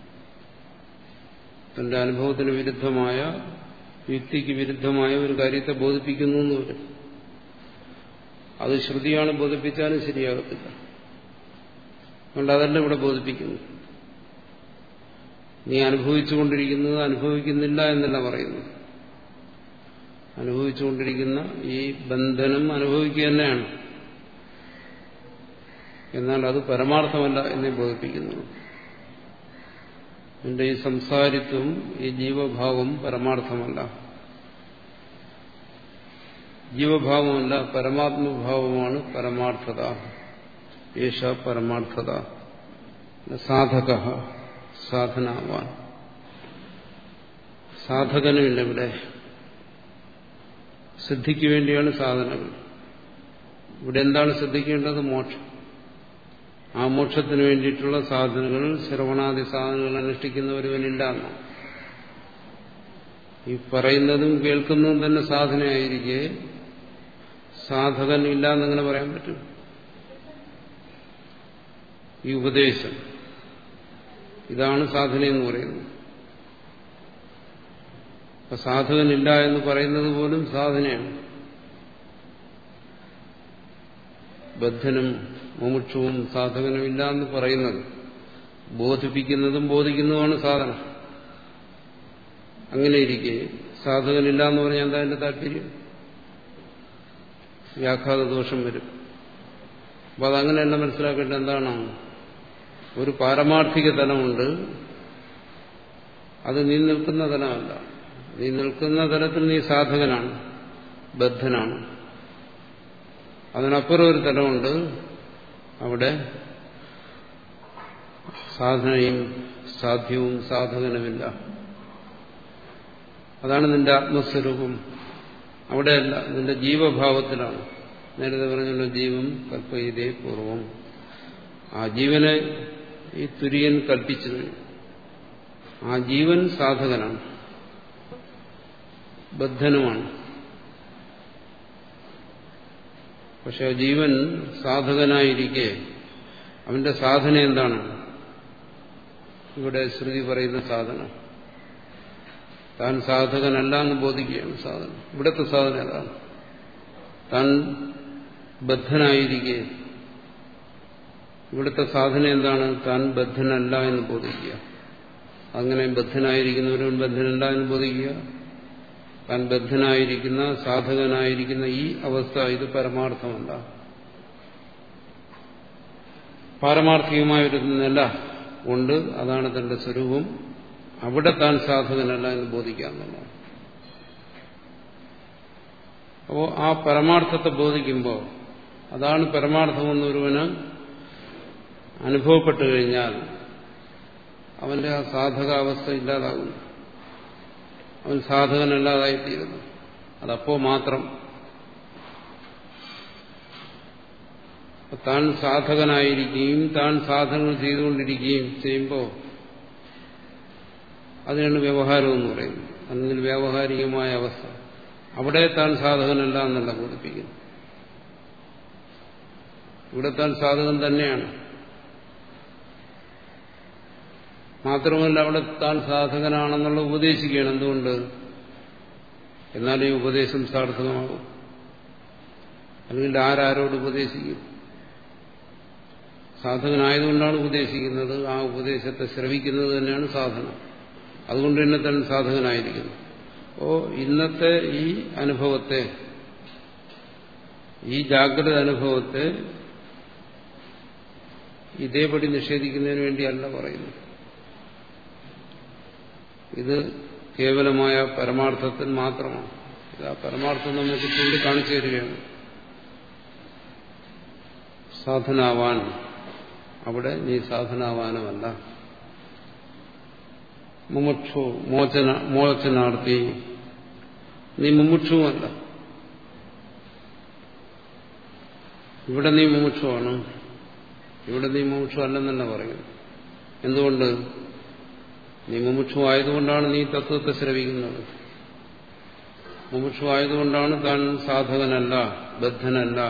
തന്റെ അനുഭവത്തിന് വിരുദ്ധമായ യുക്തിക്ക് വിരുദ്ധമായ ഒരു കാര്യത്തെ ബോധിപ്പിക്കുന്നു എന്ന് വരും. അത് ശ്രുതിയാണ് ബോധിപ്പിച്ചാലും ശരിയാകത്തില്ല. അതുകൊണ്ട് അതല്ല ഇവിടെ ബോധിപ്പിക്കുന്നു നീ അനുഭവിച്ചുകൊണ്ടിരിക്കുന്നത് അനുഭവിക്കുന്നില്ല എന്നല്ല പറയുന്നു. അനുഭവിച്ചുകൊണ്ടിരിക്കുന്ന ഈ ബന്ധനം അനുഭവിക്കുക തന്നെയാണ്. എന്നാൽ അത് പരമാർത്ഥമല്ല എന്നെ ബോധിപ്പിക്കുന്നു. എന്റെ ഈ സംസാരിത്വം ഈ ജീവഭാവം പരമാർത്ഥമല്ല. ജീവഭാവമല്ല പരമാത്മഭാവമാണ് പരമാർത്ഥത. യേശ പരമാർത്ഥത. സാധക. സാധനാവാൻ സാധകനുമില്ല ഇവിടെ. സിദ്ധിക്ക് വേണ്ടിയാണ് സാധനകൾ ഇവിടെ എന്താണ് ശ്രദ്ധിക്കേണ്ടത് മോക്ഷം. ആ മോക്ഷത്തിന് വേണ്ടിയിട്ടുള്ള സാധനങ്ങൾ ശ്രവണാദി സാധനങ്ങൾ എന്നാണ് ഈ പറയുന്നതും കേൾക്കുന്നതും തന്നെ സാധനയായിരിക്കെ. സാധകൻ ഇല്ല എന്നെങ്ങനെ പറയാൻ പറ്റും? ഈ ഉപദേശം. ഇതാണ് സാധനയെന്ന് പറയുന്നത്. അപ്പൊ സാധകനില്ല എന്ന് പറയുന്നത് പോലും സാധനയാണ്. ബദ്ധനും മുമുക്ഷവും സാധകനും ഇല്ല എന്ന് പറയുന്നത് ബോധിപ്പിക്കുന്നതും ബോധിക്കുന്നതുമാണ് സാധന. അങ്ങനെ ഇരിക്കെ സാധകനില്ല എന്ന് പറഞ്ഞാൽ എന്താ എന്റെ താല്പര്യം? വ്യാഘാത ദോഷം വരും. അപ്പൊ അതങ്ങനെയല്ല മനസ്സിലാക്കേണ്ടത് എന്താണ്? ഒരു പാരമാർത്ഥിക തലമുണ്ട്. അത് നീ നിൽക്കുന്ന തലമല്ല. നീ നിൽക്കുന്ന തലത്തിൽ നീ സാധകനാണ് ബദ്ധനാണ്. അതിനപ്പുറം ഒരു തലമുണ്ട്. അവിടെ സാധനയും സാധ്യവും സാധകനുമില്ല. അതാണ് നിന്റെ ആത്മസ്വരൂപം. അവിടെയല്ല നിന്റെ ജീവഭാവത്തിലാണ്. നേരത്തെ പറഞ്ഞുള്ള ജീവൻ കൽപ്പയിതേ പൂർവം. ആ ജീവനെ ഈ തുര്യൻ കൽപ്പിച്ചത്. ആ ജീവൻ സാധകനാണ്. ബദ്ധനുമാണ്. പക്ഷെ ജീവൻ സാധകനായിരിക്കെ അവന്റെ സാധന എന്താണ്? ഇവിടെ ശ്രുതി പറയുന്ന സാധന. താൻ സാധകനല്ല എന്ന് ബോധിക്കുകയാണ് സാധന. ഇവിടുത്തെ സാധന അതാണ് താൻ ബദ്ധനായിരിക്കെ ഇവിടുത്തെ സാധന എന്താണ്? താൻ ബദ്ധനല്ല എന്ന് ബോധിക്കുക. അങ്ങനെ ബദ്ധനായിരിക്കുന്നവരും ബദ്ധനല്ല എന്ന് ബോധിക്കുക. താൻ ബദ്ധനായിരിക്കുന്ന സാധകനായിരിക്കുന്ന ഈ അവസ്ഥ ഇത് പരമാർത്ഥമല്ല. പാരമാർത്ഥികമായൊരു നില ഉണ്ട്. അതാണ് തന്റെ സ്വരൂപം. അവിടെ താൻ സാധകനല്ല എന്ന് ബോധിക്കാമെന്നുള്ളതാണ് അപ്പോൾ ആ പരമാർത്ഥത്തെ ബോധിക്കുമ്പോൾ അതാണ് പരമാർത്ഥമെന്ന് ഒരുവന് അനുഭവപ്പെട്ടു കഴിഞ്ഞാൽ അവന്റെ ആ സാധകാവസ്ഥ ഇല്ലാതാകുന്നു. അവൻ സാധകനല്ലാതായിത്തീരുന്നു. അതപ്പോ മാത്രം താൻ സാധകനായിരിക്കുകയും താൻ സാധനങ്ങൾ ചെയ്തുകൊണ്ടിരിക്കുകയും ചെയ്യുമ്പോൾ അതിനാണ് വ്യവഹാരം എന്ന് പറയുന്നത്. അല്ലെങ്കിൽ വ്യാവഹാരികമായ അവസ്ഥ. അവിടെ താൻ സാധകനല്ല എന്നല്ല ബോധിപ്പിക്കുന്നു. ഇവിടെ താൻ സാധകൻ തന്നെയാണ്. മാത്രമല്ല അവിടെ താൻ സാധകനാണെന്നുള്ള ഉപദേശിക്കുകയാണ്. എന്തുകൊണ്ട്? എന്നാൽ ഈ ഉപദേശം സാർത്ഥകമാകും. അല്ലെങ്കിൽ ആരാരോട് ഉപദേശിക്കും? സാധകനായതുകൊണ്ടാണ് ഉപദേശിക്കുന്നത്. ആ ഉപദേശത്തെ ശ്രവിക്കുന്നത് തന്നെയാണ് സാധനം. അതുകൊണ്ട് തന്നെ താൻ സാധകനായിരിക്കുന്നു. അപ്പോ ഇന്നത്തെ ഈ അനുഭവത്തെ ഈ ജാഗ്രത അനുഭവത്തെ ഇതേപടി നിഷേധിക്കുന്നതിന് വേണ്ടിയല്ല പറയുന്നത്. ഇത് കേവലമായ പരമാർത്ഥത്തിൽ മാത്രമാണ്. ഇത് ആ പരമാർത്ഥം നമുക്ക് ചൂണ്ടിക്കാണിച്ചു തരികയാണ്. സാധനാവാൻ. അവിടെ നീ സാധനാവാനുമല്ല. മുമുക്ഷു മോചന മോചനാർത്ഥി. നീ മുമുക്ഷുവല്ല. ഇവിടെ നീ മുമുക്ഷുവാണ്. ഇവിടെ നീ മുമുക്ഷു അല്ലെന്നല്ല പറയുന്നു എന്തുകൊണ്ട്? നീ മുമുക്ഷു ആയതുകൊണ്ടാണ് നീ തത്വത്തെ ശ്രവിക്കുന്നത്. മുമുക്ഷു ആയതുകൊണ്ടാണ് താൻ സാധകനല്ല ബദ്ധനല്ല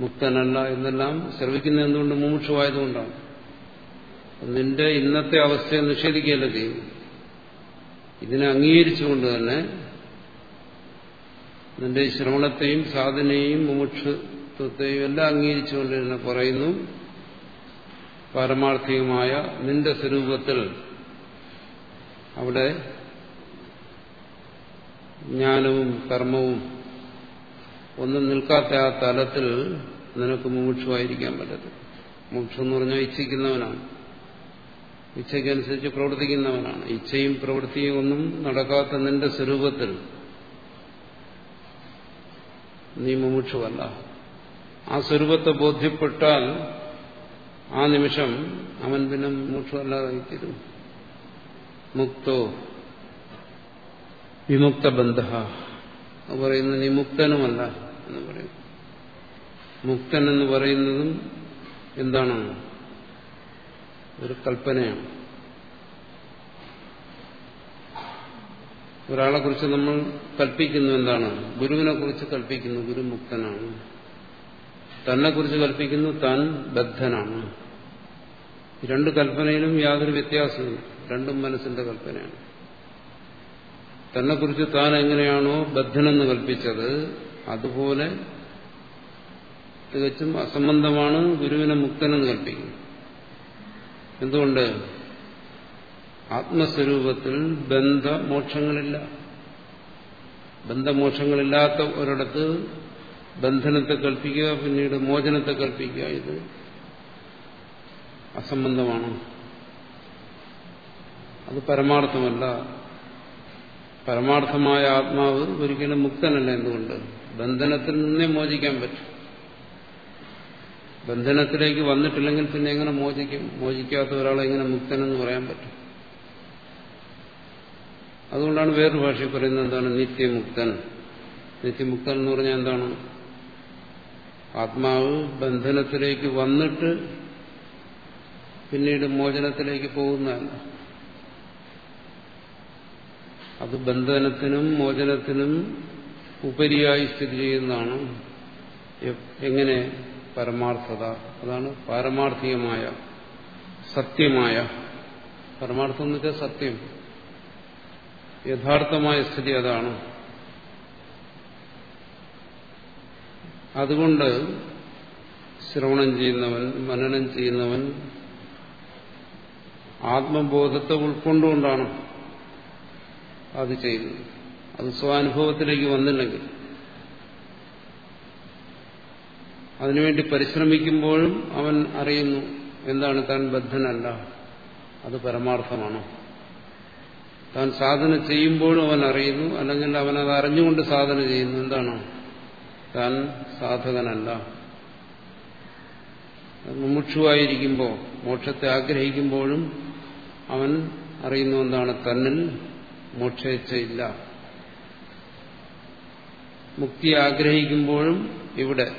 മുക്തനല്ല എന്നെല്ലാം ശ്രവിക്കുന്നത് എന്തുകൊണ്ട്? മുമുക്ഷു ആയതുകൊണ്ടാണ് നിന്റെ ഇന്നത്തെ അവസ്ഥയെ നിഷേധിക്കുകയല്ല ചെയ്യും. ഇതിനെ അംഗീകരിച്ചുകൊണ്ട് തന്നെ നിന്റെ ശ്രവണത്തെയും സാധനയെയും മുമുക്ഷത്വത്തെയും എല്ലാം അംഗീകരിച്ചുകൊണ്ട് തന്നെ പറയുന്നു പാരമാർത്ഥികമായ നിന്റെ സ്വരൂപത്തിൽ അവിടെ ജ്ഞാനവും കർമ്മവും ഒന്നും നിൽക്കാത്ത ആ തലത്തിൽ നിനക്ക് മുമുക്ഷുമായിരിക്കാൻ പറ്റത്തില്ല. മുമുക്ഷു എന്ന് പറഞ്ഞാൽ ഇച്ഛിക്കുന്നവനാണ്. ഇച്ഛയ്ക്കനുസരിച്ച് പ്രവർത്തിക്കുന്നവനാണ്. ഇച്ഛയും പ്രവൃത്തിയും ഒന്നും നടക്കാത്ത നിന്റെ സ്വരൂപത്തിൽ നീ മുമുക്ഷുവല്ല. ആ സ്വരൂപത്തെ ബോധ്യപ്പെട്ടാൽ ആ നിമിഷം അവൻ പിന്നെ മുമുക്ഷുവല്ലാതായിത്തീരും. മുക്തോ? വിമുക്ത ബന്ധ പറയുന്നത് നീ മുക്തനുമല്ല എന്ന് പറയും മുക്തൻ എന്ന് പറയുന്നതും എന്താണ്? ഒരു കൽപ്പനയാണ്. ഒരാളെ കുറിച്ച് നമ്മൾ കൽപ്പിക്കുന്നു എന്താണ്? ഗുരുവിനെ കുറിച്ച് കൽപ്പിക്കുന്നു. ഗുരു മുക്തനാണ്. തന്നെ കുറിച്ച് കൽപ്പിക്കുന്നു താൻ ബദ്ധനാണ്. രണ്ട് കൽപ്പനയിലും യാതൊരു വ്യത്യാസമില്ല രണ്ടും മനസ്സിന്റെ കൽപ്പനയാണ്. തന്നെക്കുറിച്ച് താൻ എങ്ങനെയാണോ ബദ്ധനെന്ന് കൽപ്പിച്ചത് അതുപോലെ തികച്ചും അസംബന്ധമാണ് ഗുരുവിനെ മുക്തനെന്ന് കൽപ്പിക്കുന്നത്. എന്തുകൊണ്ട്? ആത്മസ്വരൂപത്തിൽ ബന്ധമോക്ഷങ്ങളില്ല. ബന്ധമോക്ഷങ്ങളില്ലാത്ത ഒരിടത്ത് ബന്ധനത്തെ കൽപ്പിക്കുക പിന്നീട് മോചനത്തെ കൽപ്പിക്കുക ഇത് അസംബന്ധമാണ്. അത് പരമാർത്ഥമല്ല. പരമാർത്ഥമായ ആത്മാവ് ഒരിക്കലും മുക്തനല്ല എന്തുകൊണ്ട്? ബന്ധനത്തിൽ നിന്നേ മോചിക്കാൻ പറ്റും. ബന്ധനത്തിലേക്ക് വന്നിട്ടില്ലെങ്കിൽ പിന്നെ എങ്ങനെ മോചിക്കും? മോചിക്കാത്ത ഒരാളെ എങ്ങനെ മുക്തനെന്ന് പറയാൻ പറ്റും? അതുകൊണ്ടാണ് വേറൊരു ഭാഷയിൽ പറയുന്നത് എന്താണ്? നിത്യമുക്തൻ. നിത്യമുക്തൻ എന്ന് പറഞ്ഞാൽ എന്താണ്? ആത്മാവ് ബന്ധനത്തിലേക്ക് വന്നിട്ട് പിന്നീട് മോചനത്തിലേക്ക് പോകുന്നതല്ല. അത് ബന്ധനത്തിനും മോചനത്തിനും ഉപരിയായി സ്ഥിതി ചെയ്യുന്നതാണ് എങ്ങനെ പരമാർത്ഥത. അതാണ് പാരമാർത്ഥികമായ സത്യമായ. പരമാർത്ഥം എന്ന് വെച്ചാൽ സത്യം. യഥാർത്ഥമായ സ്ഥിതി അതാണ്. അതുകൊണ്ട് ശ്രവണം ചെയ്യുന്നവൻ മനനം ചെയ്യുന്നവൻ ആത്മബോധത്തെ ഉൾക്കൊണ്ടുകൊണ്ടാണ് അത് ചെയ്യുന്നത് അത് സ്വാനുഭവത്തിലേക്ക് വന്നില്ലെങ്കിൽ അതിനുവേണ്ടി പരിശ്രമിക്കുമ്പോഴും അവൻ അറിയുന്നു എന്താണ് താൻ ബദ്ധനല്ല അത് പരമാർത്ഥമാണ്? താൻ സാധന ചെയ്യുമ്പോഴും അവൻ അറിയുന്നു അല്ലെങ്കിൽ അവൻ അത് അറിഞ്ഞുകൊണ്ട് സാധന ചെയ്യുന്നു എന്താണ്? താൻ സാധകനല്ല. മുമുക്ഷുവായിരിക്കുമ്പോൾ മോക്ഷത്തെ ആഗ്രഹിക്കുമ്പോഴും അവൻ അറിയുന്നു എന്താണ് തന്നിൽ മോക്ഷയില്ല മുക്തി ആഗ്രഹിക്കുമ്പോഴും ഇവിടെ.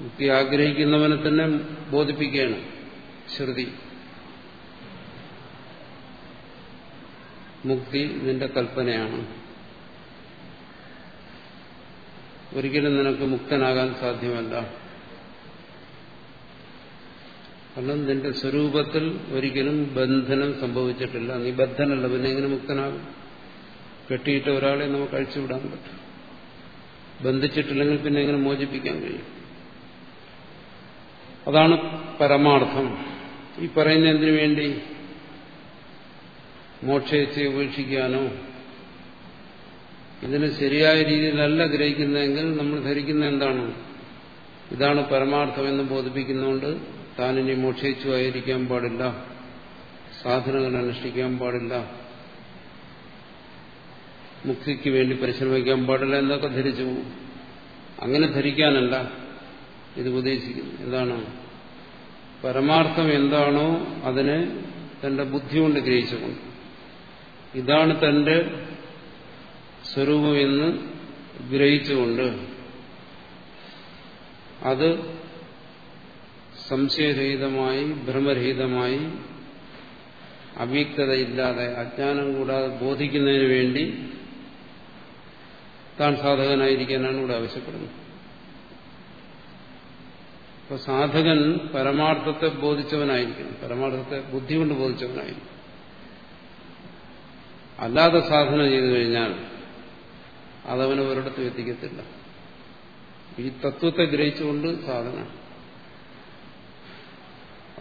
മുക്തി ആഗ്രഹിക്കുന്നവനെ തന്നെ ബോധിപ്പിക്കുകയാണ് ശ്രുതി. മുക്തി നിന്റെ കൽപ്പനയാണ്. ഒരിക്കലും നിനക്ക് മുക്തനാകാൻ സാധ്യമല്ല. കാരണം നിന്റെ സ്വരൂപത്തിൽ ഒരിക്കലും ബന്ധനം സംഭവിച്ചിട്ടില്ല. നീ ബദ്ധനല്ല പിന്നെ എങ്ങനെ മുക്തനാകും? കെട്ടിയിട്ട ഒരാളെ നമുക്ക് അഴിച്ചുവിടാൻ പറ്റും. ബന്ധിച്ചിട്ടില്ലെങ്കിൽ പിന്നെ എങ്ങനെ മോചിപ്പിക്കാൻ കഴിയും? അതാണ് പരമാർത്ഥം. ഈ പറയുന്ന എന്തിനു വേണ്ടി മോക്ഷയത്തെ ഉപേക്ഷിക്കാനോ ഇതിന് ശരിയായ രീതിയിലല്ല ഗ്രഹിക്കുന്നതെങ്കിൽ നമ്മൾ ധരിക്കുന്ന എന്താണ്? ഇതാണ് പരമാർത്ഥമെന്ന് ബോധിപ്പിക്കുന്നതുകൊണ്ട് താനിനി മോക്ഷിച്ചു ആയിരിക്കാൻ പാടില്ല. സാധനങ്ങൾ അനുഷ്ഠിക്കാൻ പാടില്ല. മുക്തിക്ക് വേണ്ടി പരിശ്രമിക്കാൻ പാടില്ല എന്നൊക്കെ ധരിച്ചു അങ്ങനെ ധരിക്കാനല്ല ഇത് ഉപദേശിക്കുന്നു എന്താണ് പരമാർത്ഥം എന്താണോ അതിനെ തന്റെ ബുദ്ധി കൊണ്ട് ഗ്രഹിച്ചുകൊണ്ട്. ഇതാണ് തന്റെ സ്വരൂപമെന്ന് ഗ്രഹിച്ചുകൊണ്ട്. അത് സംശയരഹിതമായി ഭ്രമരഹിതമായി അവ്യക്തതയില്ലാതെ അജ്ഞാനം കൂടാതെ ബോധിക്കുന്നതിന് വേണ്ടി താൻ സാധകനായിരിക്കാനാണ് ഇവിടെ ആവശ്യപ്പെടുന്നത്. അപ്പൊ സാധകൻ പരമാർത്ഥത്തെ ബോധിച്ചവനായിരിക്കണം. പരമാർത്ഥത്തെ ബുദ്ധി കൊണ്ട് ബോധിച്ചവനായിരിക്കും അല്ലാതെ സാധന ചെയ്തു കഴിഞ്ഞാൽ അതവന് ഒരിടത്തും എത്തിക്കത്തില്ല. ഈ തത്വത്തെ ഗ്രഹിച്ചുകൊണ്ട് സാധന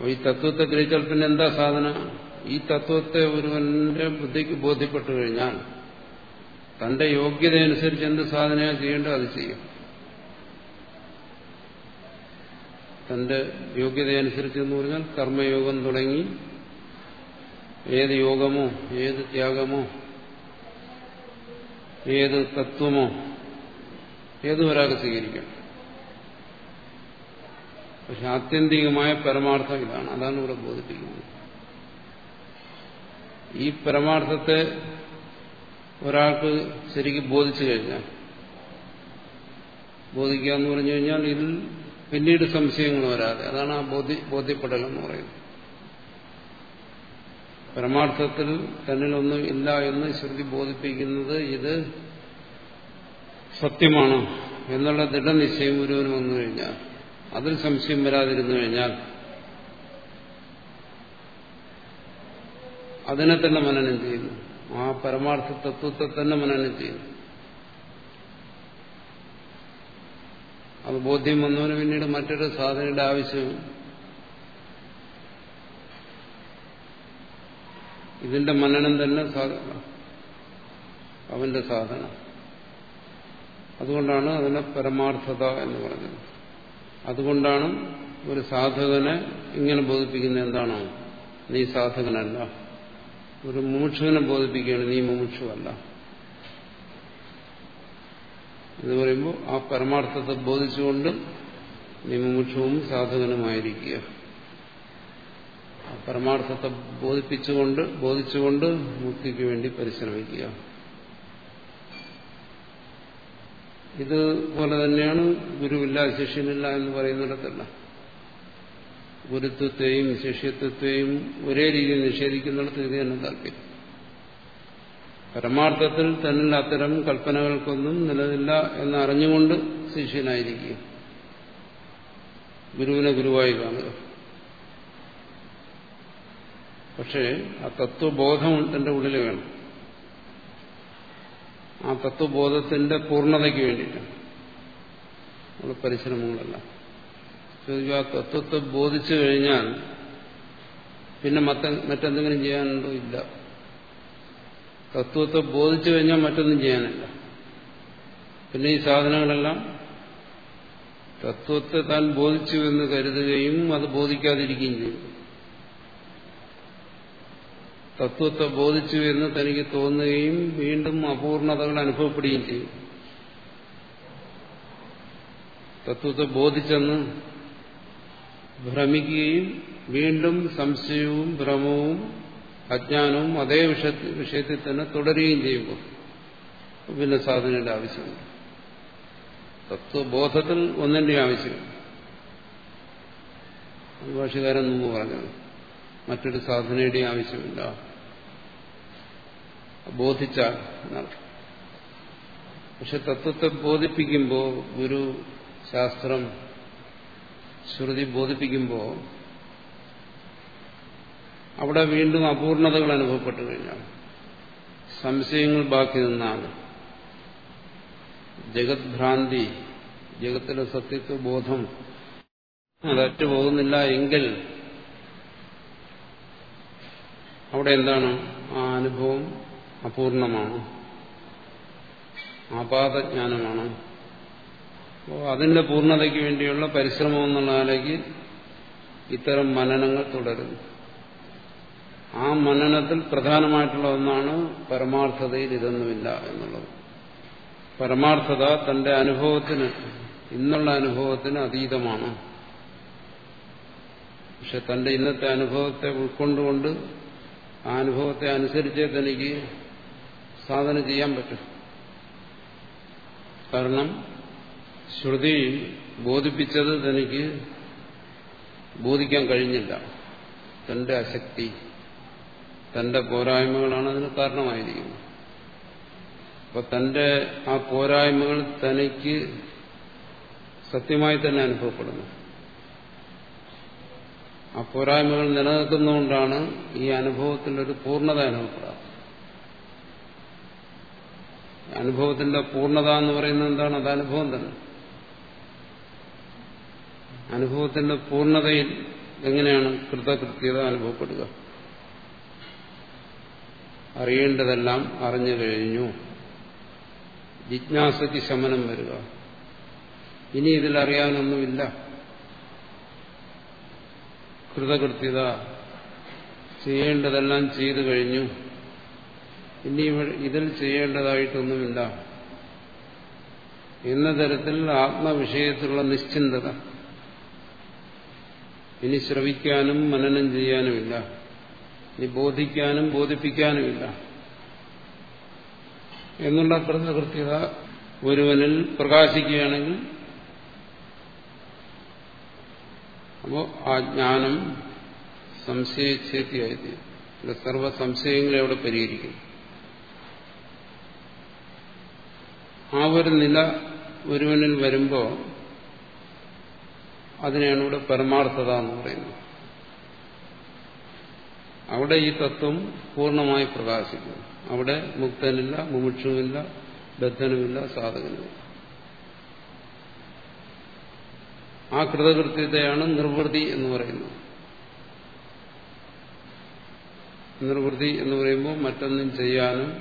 ഈ തത്വത്തെ ഗ്രഹിച്ചാൽ പിന്നെ എന്താ സാധന? ഈ തത്വത്തെ ഒരുവന്റെ ബുദ്ധിക്ക് ബോധ്യപ്പെട്ടു കഴിഞ്ഞാൽ തന്റെ യോഗ്യതയനുസരിച്ച് എന്ത് സാധനയാണ് ചെയ്യേണ്ടത് അത് ചെയ്യും. തന്റെ യോഗ്യതയനുസരിച്ച് എന്ന് പറഞ്ഞാൽ കർമ്മയോഗം തുടങ്ങി ഏത് യോഗമോ ഏത് ത്യാഗമോ ഏത് തത്വമോ ഏതും ഒരാൾക്ക് സ്വീകരിക്കാം. പക്ഷെ ആത്യന്തികമായ പരമാർത്ഥം ഇതാണ്. അതാണ് ഇവിടെ ബോധിപ്പിക്കുന്നത്. ഈ പരമാർത്ഥത്തെ ഒരാൾക്ക് ശരിക്കും ബോധിച്ചു കഴിഞ്ഞാൽ ബോധിക്കുക എന്ന് പറഞ്ഞു കഴിഞ്ഞാൽ ഇതിൽ പിന്നീട് സംശയങ്ങൾ വരാതെ അതാണ് ആ ബോധ്യ ബോധ്യപ്പെടൽ എന്ന് പറയുന്നത്. പരമാർത്ഥത്തിൽ തന്നിലൊന്നും ഇല്ല എന്ന് ശ്രുതി ബോധിപ്പിക്കുന്നത് ഇത് സത്യമാണ് എന്നുള്ള ദൃഢനിശ്ചയം ഒരുവന് വന്നു കഴിഞ്ഞാൽ അതിൽ സംശയം വരാതിരുന്നു കഴിഞ്ഞാൽ അതിനെ തന്നെ മനനം ചെയ്യുന്നു. ആ പരമാർത്ഥ തത്വത്തെ തന്നെ മനനം ചെയ്യുന്നു. അത് ബോധ്യം വന്നവന് പിന്നീട് മറ്റൊരു സാധനയുടെ ആവശ്യം ഇതിന്റെ മനനം തന്നെ അവന്റെ സാധന. അതുകൊണ്ടാണ് അതിനെ പരമാർത്ഥത എന്ന് പറഞ്ഞത്. അതുകൊണ്ടാണ് ഒരു സാധകനെ ഇങ്ങനെ ബോധിപ്പിക്കുന്നത് എന്താണോ? നീ സാധകനല്ല. ഒരു മുമുക്ഷുവിനെ ബോധിപ്പിക്കുകയാണ് നീ മുമുക്ഷുവല്ല. എന്ന് പറയുമ്പോൾ ആ പരമാർത്ഥത്തെ ബോധിച്ചുകൊണ്ട് നീ മുമുക്ഷവും സാധകനുമായിരിക്കുക. ആ പരമാർത്ഥത്തെ ബോധിപ്പിച്ചുകൊണ്ട് ബോധിച്ചുകൊണ്ട് മുക്തിക്ക് വേണ്ടി പരിശ്രമിക്കുക. ഇതുപോലെ തന്നെയാണ് ഗുരുവില്ല ശിഷ്യനില്ല എന്ന് പറയുന്നിടത്തല്ല. ഗുരുത്വത്തെയും ശിഷ്യത്വത്തെയും ഒരേ രീതിയിൽ നിഷേധിക്കുന്നിടത്ത് ഇത് തന്നെ താല്പര്യം. പരമാർത്ഥത്തിൽ തന്നിൽ അത്തരം കൽപ്പനകൾക്കൊന്നും നിലനില്ല എന്നറിഞ്ഞുകൊണ്ട് ശിഷ്യനായിരിക്കുക. ഗുരുവിനെ ഗുരുവായി കാണുക. പക്ഷേ ആ തത്വബോധം തന്റെ ഉള്ളിൽ വേണം. ആ തത്വബോധത്തിന്റെ പൂർണതയ്ക്ക് വേണ്ടിയിട്ടാണ് പരിശ്രമങ്ങളല്ല. ചോദിക്കുക ആ തത്വത്തെ ബോധിച്ചു കഴിഞ്ഞാൽ പിന്നെ മറ്റ മറ്റെന്തെങ്കിലും ചെയ്യാനുണ്ടോ? ഇല്ല. തത്വത്തെ ബോധിച്ചു കഴിഞ്ഞാൽ മറ്റൊന്നും ചെയ്യാനില്ല. പിന്നെ ഈ സാധനങ്ങളെല്ലാം തത്വത്തെ താൻ ബോധിച്ചു എന്ന് കരുതുകയും അത് ബോധിക്കാതിരിക്കുകയും ചെയ്യും. തത്വത്തെ ബോധിച്ചു എന്ന് തനിക്ക് തോന്നുകയും വീണ്ടും അപൂർണതകൾ അനുഭവപ്പെടുകയും ചെയ്യും തത്വത്തെ ബോധിച്ചെന്ന് ഭ്രമിക്കുകയും വീണ്ടും സംശയവും ഭ്രമവും അജ്ഞാനവും അതേ വിഷയത്തിൽ തന്നെ തുടരുകയും ചെയ്യുമ്പോൾ പിന്നെ സാധനയുടെ ആവശ്യമുണ്ട്. തത്വബോധത്തിൽ ഒന്നിന്റെ ആവശ്യമില്ല ഭാഷകാരൻ മുമ്പ് പറഞ്ഞത് മറ്റൊരു സാധനയുടെ ആവശ്യമില്ല. എന്നർത്ഥം പക്ഷെ തത്വത്തെ ബോധിപ്പിക്കുമ്പോൾ ഗുരു ശാസ്ത്രം ശ്രുതി ബോധിപ്പിക്കുമ്പോൾ അവിടെ വീണ്ടും അപൂർണതകൾ അനുഭവപ്പെട്ടു കഴിഞ്ഞാൽ സംശയങ്ങൾ ബാക്കി നിന്നാണ്. ജഗത് ഭ്രാന്തി ജഗത്തിലെ സത്യത്വ ബോധം അതറ്റു പോകുന്നില്ല എങ്കിൽ അവിടെ എന്താണ് ആ അനുഭവം? അപൂർണമാണ്. ആപാതജ്ഞാനമാണ് അപ്പോൾ അതിന്റെ പൂർണതയ്ക്ക് വേണ്ടിയുള്ള പരിശ്രമം എന്നുള്ള ഇത്തരം മനനങ്ങൾ തുടരും. ആ മനനത്തിൽ പ്രധാനമായിട്ടുള്ള ഒന്നാണ് പരമാർത്ഥതയിൽ ഇതൊന്നുമില്ല എന്നുള്ളത്. പരമാർത്ഥത തന്റെ അനുഭവത്തിന് ഇന്നുള്ള അനുഭവത്തിന് അതീതമാണ്. പക്ഷെ തന്റെ ഇന്നത്തെ അനുഭവത്തെ ഉൾക്കൊണ്ടുകൊണ്ട് ആ അനുഭവത്തെ അനുസരിച്ചേ തനിക്ക് സാധന ചെയ്യാൻ പറ്റും. കാരണം ശ്രുതി ബോധിപ്പിച്ചത് തനിക്ക് ബോധിക്കാൻ കഴിഞ്ഞില്ല. തന്റെ അശക്തി തന്റെ പോരായ്മകളാണ് അതിന് കാരണമായിരിക്കുന്നത്. അപ്പൊ തന്റെ ആ പോരായ്മകൾ തനിക്ക് സത്യമായി തന്നെ അനുഭവപ്പെടുന്നു. ആ പോരായ്മകൾ നിലനിൽക്കുന്നതുകൊണ്ടാണ് ഈ അനുഭവത്തിലൊരു പൂർണത അനുഭവപ്പെടാറ് അനുഭവത്തിന്റെ പൂർണത എന്ന് പറയുന്നത് എന്താണ്? അത് അനുഭവം തന്നെ. അനുഭവത്തിന്റെ പൂർണതയിൽ എങ്ങനെയാണ് കൃതകൃത്യത അനുഭവപ്പെടുക? അറിയേണ്ടതെല്ലാം അറിഞ്ഞു കഴിഞ്ഞു. ജിജ്ഞാസയ്ക്ക് ശമനം വരിക. ഇനി ഇതിൽ അറിയാനൊന്നുമില്ല. കൃതകൃത്യത ചെയ്യേണ്ടതെല്ലാം ചെയ്തു കഴിഞ്ഞു. ഇനി ഇതിൽ ചെയ്യേണ്ടതായിട്ടൊന്നുമില്ല. എന്ന തരത്തിൽ ആത്മവിഷയത്തിലുള്ള നിശ്ചിന്തത. ഇനി ശ്രവിക്കാനും മനനം ചെയ്യാനുമില്ല. ഇനി ബോധിക്കാനും ബോധിപ്പിക്കാനുമില്ല. എന്നുള്ള കൃതകൃത്യത ഒരുവനിൽ പ്രകാശിക്കുകയാണെങ്കിൽ അപ്പോ ആ ജ്ഞാനം സംശയച്ഛേത്തിയായി സർവ സംശയങ്ങളെ അവിടെ പരിഹരിക്കും ആ ഒരു നില ഒരുവനിൽ വരുമ്പോൾ അതിനെയാണ് ഇവിടെ പരമാർത്ഥത എന്ന് പറയുന്നത്. അവിടെ ഈ തത്വം പൂർണമായി പ്രകാശിക്കും അവിടെ മുക്തനില്ല മുമുക്ഷുവില്ല ബദ്ധനുമില്ല സാധകനുമില്ല. ആ കൃതകൃത്യതയാണ് നിർവൃതി എന്ന് പറയുന്നത്. നിർവൃതി എന്ന് പറയുമ്പോൾ മറ്റൊന്നും ചെയ്യാനും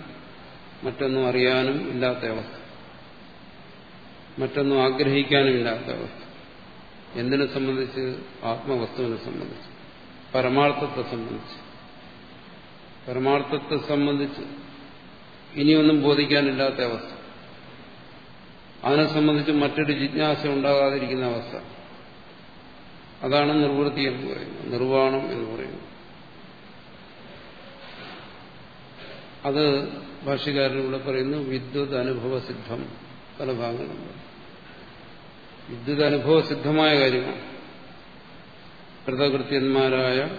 മറ്റൊന്നും അറിയാനും ഇല്ലാത്ത അവസ്ഥ. മറ്റൊന്നും ആഗ്രഹിക്കാനുമില്ലാത്ത അവസ്ഥ എന്തിനെ സംബന്ധിച്ച്? ആത്മവസ്തുവിനെ സംബന്ധിച്ച്. പരമാർത്ഥത്തെ സംബന്ധിച്ച്. പരമാർത്ഥത്തെ സംബന്ധിച്ച് ഇനിയൊന്നും ബോധിക്കാനില്ലാത്ത അവസ്ഥ. അതിനെ സംബന്ധിച്ച് മറ്റൊരു ജിജ്ഞാസ ഉണ്ടാകാതിരിക്കുന്ന അവസ്ഥ. അതാണ് നിർവൃത്തി എന്ന് പറയുന്നത്. നിർവാണം എന്ന് പറയുന്നത്. അത് ഭാഷകാരനിവിടെ പറയുന്നു വിദ്യുത് അനുഭവ സിദ്ധം പല ഭാഗങ്ങളും. വിദ്യുത് അനുഭവ സിദ്ധമായ കാര്യമാണ്. കൃതകൃത്യന്മാരായ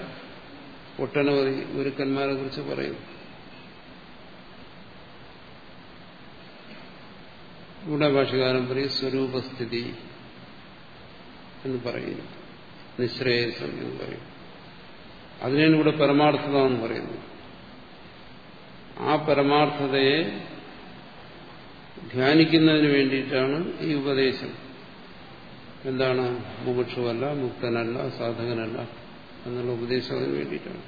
ഒട്ടനവധി ഗുരുക്കന്മാരെ കുറിച്ച് പറയുന്നു. ഇവിടെ ഭാഷകാരം പറയും സ്വരൂപസ്ഥിതി എന്ന് പറയുന്നു. നിശ്രേയസം എന്ന് പറയും. അതിനാണ് ഇവിടെ പരമാർത്ഥത എന്ന് പറയുന്നു ആ പരമാർത്ഥതയെ ധ്യാനിക്കുന്നതിന് വേണ്ടിയിട്ടാണ് ഈ ഉപദേശം. എന്താണ്? മുമുക്ഷുവല്ല മുക്തനല്ല സാധകനല്ല എന്നുള്ള ഉപദേശം അതിന് വേണ്ടിയിട്ടാണ്.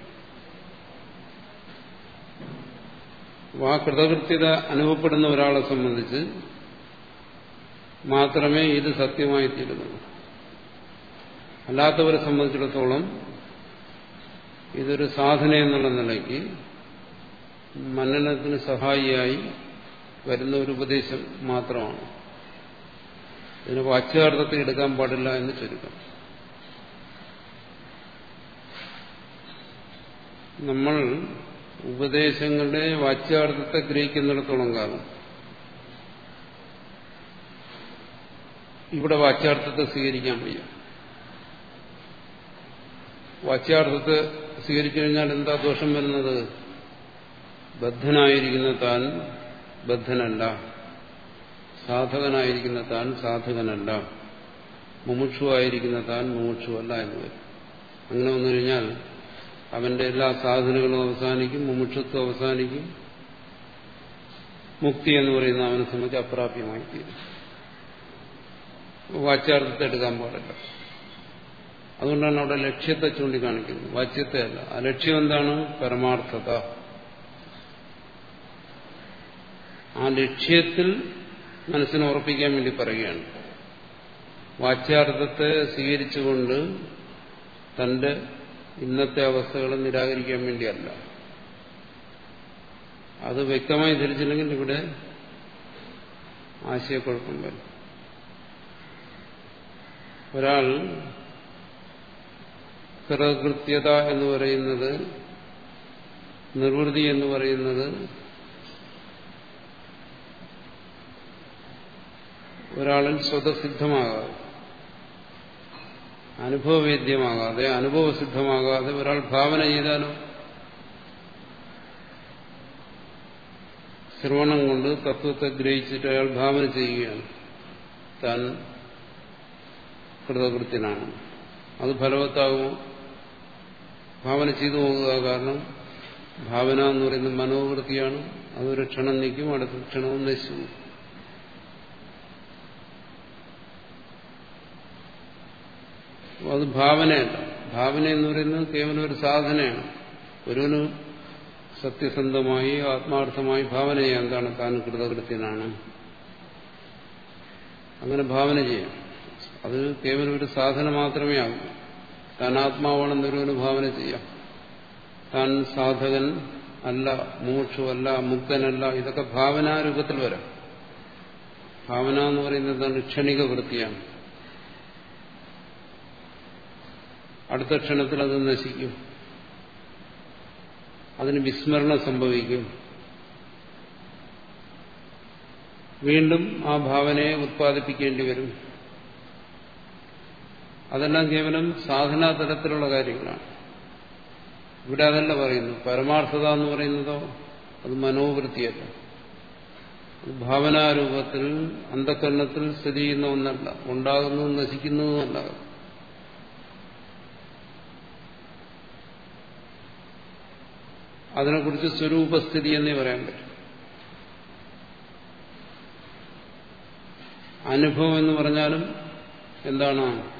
ആ കൃതകൃത്യത അനുഭവപ്പെടുന്ന ഒരാളെ സംബന്ധിച്ച് മാത്രമേ ഇത് സത്യമായി തീരുന്നുള്ളൂ അല്ലാത്തവരെ സംബന്ധിച്ചിടത്തോളം ഇതൊരു സാധന എന്നുള്ള നിലയ്ക്ക് മന്നനത്തിന് സഹായിയായി വരുന്ന ഒരു ഉപദേശം മാത്രമാണ്. ഇതിന് വാച്യാർത്ഥത്തിൽ എടുക്കാൻ പാടില്ല എന്ന് ചുരുക്കം. നമ്മൾ ഉപദേശങ്ങളുടെ വാച്യാർത്ഥത്തെ ഗ്രഹിക്കുന്നിടത്തോളം കാലം ഇവിടെ വാച്യാർത്ഥത്തെ സ്വീകരിക്കാൻ വയ്യ. വാച്യാർത്ഥത്തെ സ്വീകരിച്ചു കഴിഞ്ഞാൽ എന്താ ദോഷം വരുന്നത്? ബദ്ധനായിരിക്കുന്ന താൻ ബദ്ധനല്ല. സാധകനായിരിക്കുന്ന താൻ സാധകനല്ല. മുമുക്ഷുവായിരിക്കുന്ന താൻ മുമുക്ഷുവല്ല എന്ന് വരും. അങ്ങനെ വന്നു കഴിഞ്ഞാൽ അവന്റെ എല്ലാ സാധനകളും അവസാനിക്കും മുമുക്ഷത്വം അവസാനിക്കും. മുക്തി എന്ന് പറയുന്ന അവനെ സംബന്ധിച്ച് അപ്രാപ്യമായി തീരും. വാച്യാർത്ഥത്തെ എടുക്കാൻ പാടില്ല. അതുകൊണ്ടാണ് അവിടെ ലക്ഷ്യത്തെ ചൂണ്ടിക്കാണിക്കുന്നത്. വാച്യത്തെ അല്ല. ആ ലക്ഷ്യം എന്താണ്? പരമാർത്ഥത. ആ ലക്ഷ്യത്തിൽ മനസ്സിനെ ഉറപ്പിക്കാൻ വേണ്ടി പറയുകയാണ്. വാച്യാർത്ഥത്തെ സ്വീകരിച്ചുകൊണ്ട് തന്റെ ഇന്നത്തെ അവസ്ഥകളെ നിരാകരിക്കാൻ വേണ്ടിയല്ല. അത് വ്യക്തമായി ധരിച്ചില്ലെങ്കിൽ ഇവിടെ ആശയക്കുഴപ്പം വരും. ഒരാൾ കൃതകൃത്യത എന്ന് പറയുന്നത് നിർവൃതി എന്ന് പറയുന്നത് ഒരാളിൽ സ്വതസിദ്ധമാകാതെ അനുഭവവേദ്യമാകാതെ അനുഭവസിദ്ധമാകാതെ ഒരാൾ ഭാവന ചെയ്താലോ? ശ്രവണം കൊണ്ട് തത്വത്തെ ഗ്രഹിച്ചിട്ട് അയാൾ ഭാവന ചെയ്യുകയാണ്. താൻ കൃതകൃത്യനാണ്. അത് ഫലവത്താകുമോ? ഭാവന ചെയ്തു പോകുക കാരണം ഭാവന എന്ന് പറയുന്നത് മനോവൃത്തിയാണ്. അതൊരു ക്ഷണം നിൽക്കും അടുത്ത ക്ഷണവും നശിച്ചു അത് ഭാവനയല്ല. ഭാവന എന്ന് പറയുന്നത് കേവലം ഒരു സാധനയാണ്. ഒരുവന് സത്യസന്ധമായി ആത്മാർത്ഥമായി ഭാവന ചെയ്യാൻ എന്താണ് താൻ കൃതകൃത്യനാണ്? അങ്ങനെ ഭാവന ചെയ്യാം. അത് കേവലം ഒരു സാധന മാത്രമേ ആകൂ. താൻ ആത്മാവാണെന്ന് ഒരുവന് ഭാവന ചെയ്യാം. താൻ സാധകൻ അല്ല മൂക്ഷുവല്ല മുക്തനല്ല ഇതൊക്കെ ഭാവനാരൂപത്തിൽ വരാം. ഭാവന എന്ന് പറയുന്നത് എന്താണ്? ക്ഷണിക വൃത്തിയാണ്. അടുത്ത ക്ഷണത്തിൽ അത് നശിക്കും. അതിന് വിസ്മരണം സംഭവിക്കും. വീണ്ടും ആ ഭാവനയെ ഉത്പാദിപ്പിക്കേണ്ടി വരും. അതെല്ലാം കേവലം സാധനാ തലത്തിലുള്ള കാര്യങ്ങളാണ്. ഇവിടെ അതല്ല പറയുന്നു. പരമാർത്ഥത എന്ന് പറയുന്നതോ അത് മനോവൃത്തിയല്ല. ഭാവനാരൂപത്തിൽ അന്ധകരണത്തിൽ സ്ഥിതി ചെയ്യുന്ന ഒന്നല്ല. ഉണ്ടാകുന്നതും നശിക്കുന്നതുമല്ല അതിനെക്കുറിച്ച് സ്വരൂപസ്ഥിതി എന്നേ പറയാൻ പറ്റും. അനുഭവം എന്ന് പറഞ്ഞാലും എന്താണ്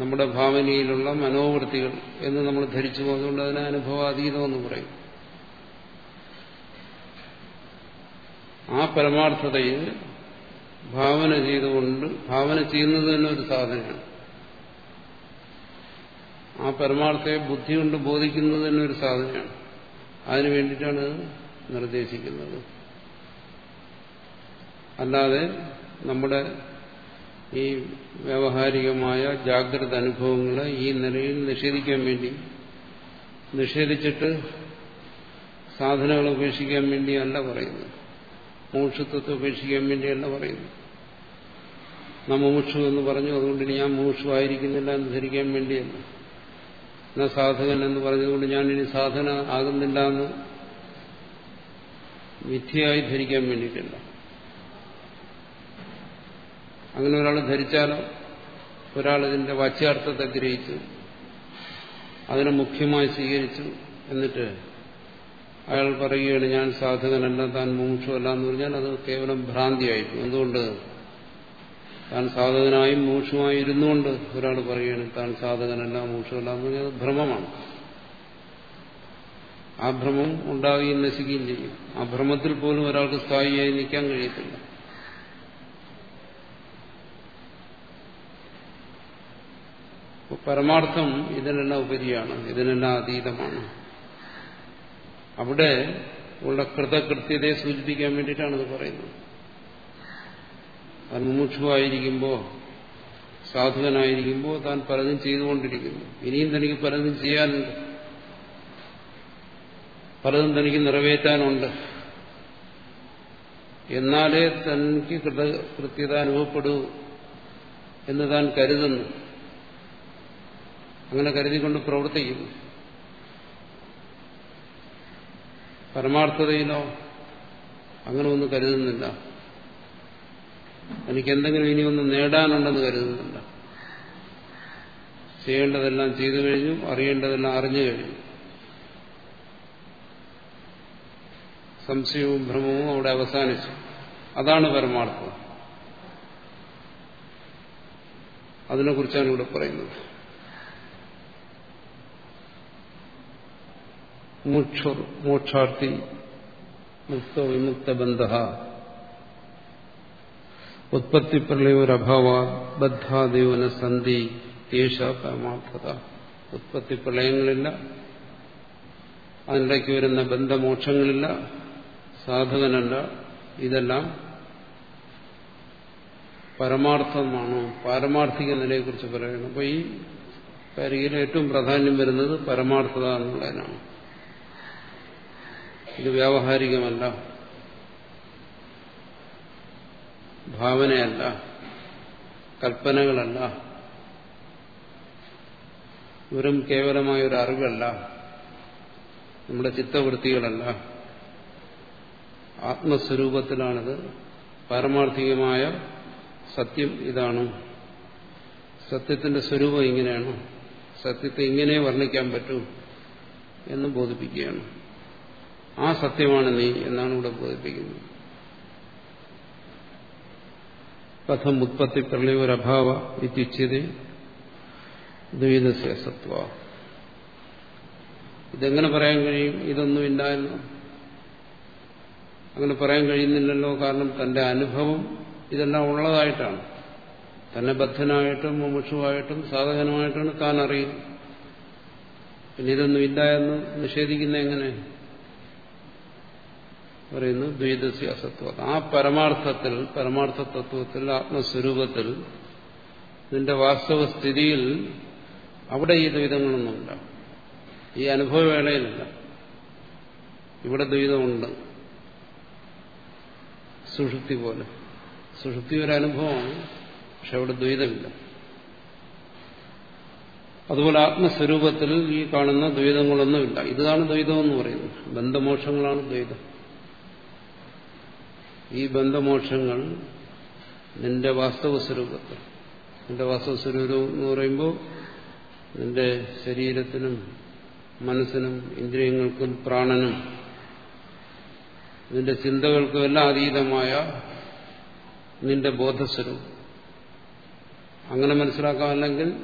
നമ്മുടെ ഭാവനയിലുള്ള മനോവൃത്തികൾ എന്ന് നമ്മൾ ധരിച്ചു പോകുന്നതുകൊണ്ട് അതിനെ അനുഭവാതീതമെന്ന് പറയും. ആ പരമാർത്ഥതയിൽ ഭാവന ചെയ്തുകൊണ്ട് ഭാവന ചെയ്യുന്നത് തന്നെ ഒരു സാധനയാണ് ആ പരമാർത്ഥയെ ബുദ്ധി കൊണ്ട് ബോധിക്കുന്നത് തന്നെ ഒരു സാധനമാണ്. അതിനു വേണ്ടിയിട്ടാണ് നിർദ്ദേശിക്കുന്നത്. അല്ലാതെ നമ്മുടെ ഈ വ്യാവഹാരികമായ ജാഗ്രത അനുഭവങ്ങളെ ഈ നിലയിൽ നിഷേധിക്കാൻ വേണ്ടി നിഷേധിച്ചിട്ട് സാധനങ്ങൾ ഉപേക്ഷിക്കാൻ വേണ്ടിയല്ല പറയുന്നത്. മോക്ഷത്വത്തെ ഉപേക്ഷിക്കാൻ വേണ്ടിയല്ല പറയുന്നു നാം മോക്ഷു എന്ന് പറഞ്ഞു അതുകൊണ്ട് ഞാൻ മോക്ഷു ആയിരിക്കുന്നില്ല എന്ന് ധരിക്കാൻ വേണ്ടിയല്ല. സാധകൻ എന്ന് പറഞ്ഞതുകൊണ്ട് ഞാൻ ഇനി സാധന ആകുന്നില്ല എന്ന് മിഥ്യയായി ധരിക്കാൻ വേണ്ടിയിട്ടില്ല. അങ്ങനെ ഒരാൾ ധരിച്ചാലോ? ഒരാൾ ഇതിന്റെ വാച്യാർത്ഥത്തെ ഗ്രഹിച്ചു അതിനെ മുഖ്യമായി സ്വീകരിച്ചു എന്നിട്ട് അയാൾ പറയുകയാണ് ഞാൻ സാധകനല്ല താൻ മൂക്ഷുവല്ല എന്ന് പറഞ്ഞാൽ അത് കേവലം ഭ്രാന്തിയായിരിക്കും. എന്തുകൊണ്ട്? താൻ സാധകനായും മോക്ഷമായും ഇരുന്നുകൊണ്ട് ഒരാൾ പറയുകയാണ് താൻ സാധകനല്ല മോക്ഷമല്ല എന്ന് പറഞ്ഞാൽ ഭ്രമമാണ്. ആ ഭ്രമം ഉണ്ടാവുകയും നശിക്കുകയും ചെയ്യും. ആ ഭ്രമത്തിൽ പോലും ഒരാൾക്ക് സ്ഥായിയായി നിൽക്കാൻ കഴിയത്തില്ല. പരമാർത്ഥം ഇതിനെല്ലാം ഉപരിയാണ് ഇതിനെല്ലാം അതീതമാണ്. അവിടെ ഉള്ള കൃതകൃത്യതയെ സൂചിപ്പിക്കാൻ വേണ്ടിയിട്ടാണ് ഇത് പറയുന്നത്. താൻ മുമുക്ഷുവായിരിക്കുമ്പോൾ സാധുവനായിരിക്കുമ്പോൾ താൻ പലതും ചെയ്തുകൊണ്ടിരിക്കുന്നു. ഇനിയും തനിക്ക് പലതും ചെയ്യാനുണ്ട്. പലതും തനിക്ക് നിറവേറ്റാനുണ്ട്. എന്നാലേ തനിക്ക് കൃതകൃത്യത അനുഭവപ്പെടൂ എന്ന് താൻ കരുതുന്നു. അങ്ങനെ കരുതിക്കൊണ്ട് പ്രവർത്തിക്കുന്നു. പരമാർത്ഥതയിലോ അങ്ങനെ ഒന്നും കരുതുന്നില്ല. എനിക്ക് എന്തെങ്കിലും ഇനി നേടാനുണ്ടെന്ന് കരുതുന്നുണ്ട്. ചെയ്യേണ്ടതെല്ലാം ചെയ്തു കഴിഞ്ഞു അറിയേണ്ടതെല്ലാം അറിഞ്ഞു കഴിഞ്ഞു. സംശയവും ഭ്രമവും അവിടെ അവസാനിച്ചു. അതാണ് പരമാർത്ഥം. അതിനെക്കുറിച്ചാണ് ഇവിടെ പറയുന്നത്. മോക്ഷാർത്ഥി മുക്ത വിമുക്ത ബന്ധ ഉത്പത്തി പ്രളയോരഭാവ ബദ്ധാദേവന സന്ധി യേശ പരമാർത്ഥത. ഉത്പത്തി പ്രളയങ്ങളില്ല. അതിനിടയ്ക്ക് വരുന്ന ബന്ധമോക്ഷങ്ങളില്ല. സാധകനല്ല. ഇതെല്ലാം പരമാർത്ഥമാണ്. പാരമാർത്ഥിക നിലയെക്കുറിച്ച് പറയണം. അപ്പോൾ ഈ കരികയിൽ ഏറ്റവും പ്രാധാന്യം വരുന്നത് പരമാർത്ഥത എന്നുള്ളതിനാണ്. ഇത് വ്യാവഹാരികമല്ല. ഭാവനയല്ല കൽപ്പനകളല്ല. വെറും കേവലമായ ഒരു അറിവല്ല. നമ്മുടെ ചിത്തവൃത്തികളല്ല. ആത്മസ്വരൂപത്തിലാണിത്. പാരമാർത്ഥികമായ സത്യം ഇതാണ്. സത്യത്തിന്റെ സ്വരൂപം ഇങ്ങനെയാണ്. സത്യത്തെ ഇങ്ങനെ വർണിക്കാൻ പറ്റൂ എന്ന് ബോധിപ്പിക്കുകയാണ്. ആ സത്യമാണ് നീ എന്നാണ് ഇവിടെ ബോധിപ്പിക്കുന്നത്. കഥം ഉത്പത്തി പ്രളയോരഭാവ ഇത്യുച്യത ദ്വൈതസ്യ ഇതെങ്ങനെ പറയാൻ കഴിയും? ഇതൊന്നും എന്ന് അങ്ങനെ പറയാൻ കഴിയുന്നില്ലല്ലോ. കാരണം തന്റെ അനുഭവം ഇതെല്ലാം ഉള്ളതായിട്ടാണ്. തന്നെ ബദ്ധനായിട്ടും മുമുക്ഷുവായിട്ടും സാധകനുമായിട്ടാണ് താൻ അറിയുന്നത്. പിന്നെ ഇതൊന്നും ഇല്ല എന്ന് നിഷേധിക്കുന്ന എങ്ങനെ? പറയുന്നു ദ്വൈതസ്യ അസത്വ ആ പരമാർത്ഥത്തിൽ പരമാർത്ഥ തത്വത്തിൽ ആത്മസ്വരൂപത്തിൽ ഇതിന്റെ വാസ്തവസ്ഥിതിയിൽ അവിടെ ഈ ദ്വൈതങ്ങളൊന്നുമില്ല. ഈ അനുഭവവേളയിലല്ല. ഇവിടെ ദ്വൈതമുണ്ട്. സുഷുപ്തി പോലെ. സുഷുപ്തി ഒരു അനുഭവമാണ് പക്ഷെ അവിടെ ദ്വൈതമില്ല. അതുപോലെ ആത്മസ്വരൂപത്തിൽ ഈ കാണുന്ന ദ്വൈതങ്ങളൊന്നുമില്ല. ഇതാണ് ദ്വൈതം എന്ന് പറയുന്നത്. ബന്ധമോക്ഷങ്ങളാണ് ദ്വൈതം. ഈ ബന്ധമോക്ഷങ്ങൾ നിന്റെ വാസ്തവ സ്വരൂപത്തിൽ നിന്റെ വാസ്തവ സ്വരൂപം എന്ന് പറയുമ്പോൾ നിന്റെ ശരീരത്തിനും മനസ്സിനും ഇന്ദ്രിയങ്ങൾക്കും പ്രാണനും നിന്റെ ചിന്തകൾക്കും എല്ലാം അതീതമായ നിന്റെ ബോധസ്വരൂപം. അങ്ങനെ മനസ്സിലാക്കാമല്ലെങ്കിൽ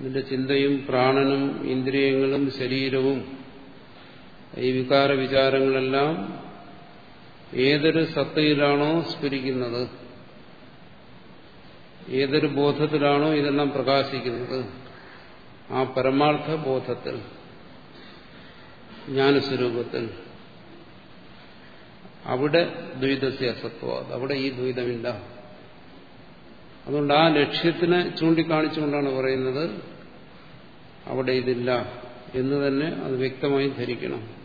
നിന്റെ ചിന്തയും പ്രാണനും ഇന്ദ്രിയങ്ങളും ശരീരവും ഈ വികാര വിചാരങ്ങളെല്ലാം ഏതൊരു സത്തയിലാണോ സ്ഫുരിക്കുന്നത്? ഏതൊരു ബോധത്തിലാണോ ഇതെല്ലാം പ്രകാശിക്കുന്നത്? ആ പരമാർത്ഥ ബോധത്തിൽ ജ്ഞാനസ്വരൂപത്തിൽ. അവിടെ ദ്വൈതസ്യ അസത്വ അവിടെ ഈ ദ്വൈതമില്ല. അതുകൊണ്ട് ആ ലക്ഷ്യത്തിനെ ചൂണ്ടിക്കാണിച്ചുകൊണ്ടാണ് പറയുന്നത് അവിടെ ഇതില്ല എന്ന് തന്നെ അത് വ്യക്തമായി ധരിക്കണം.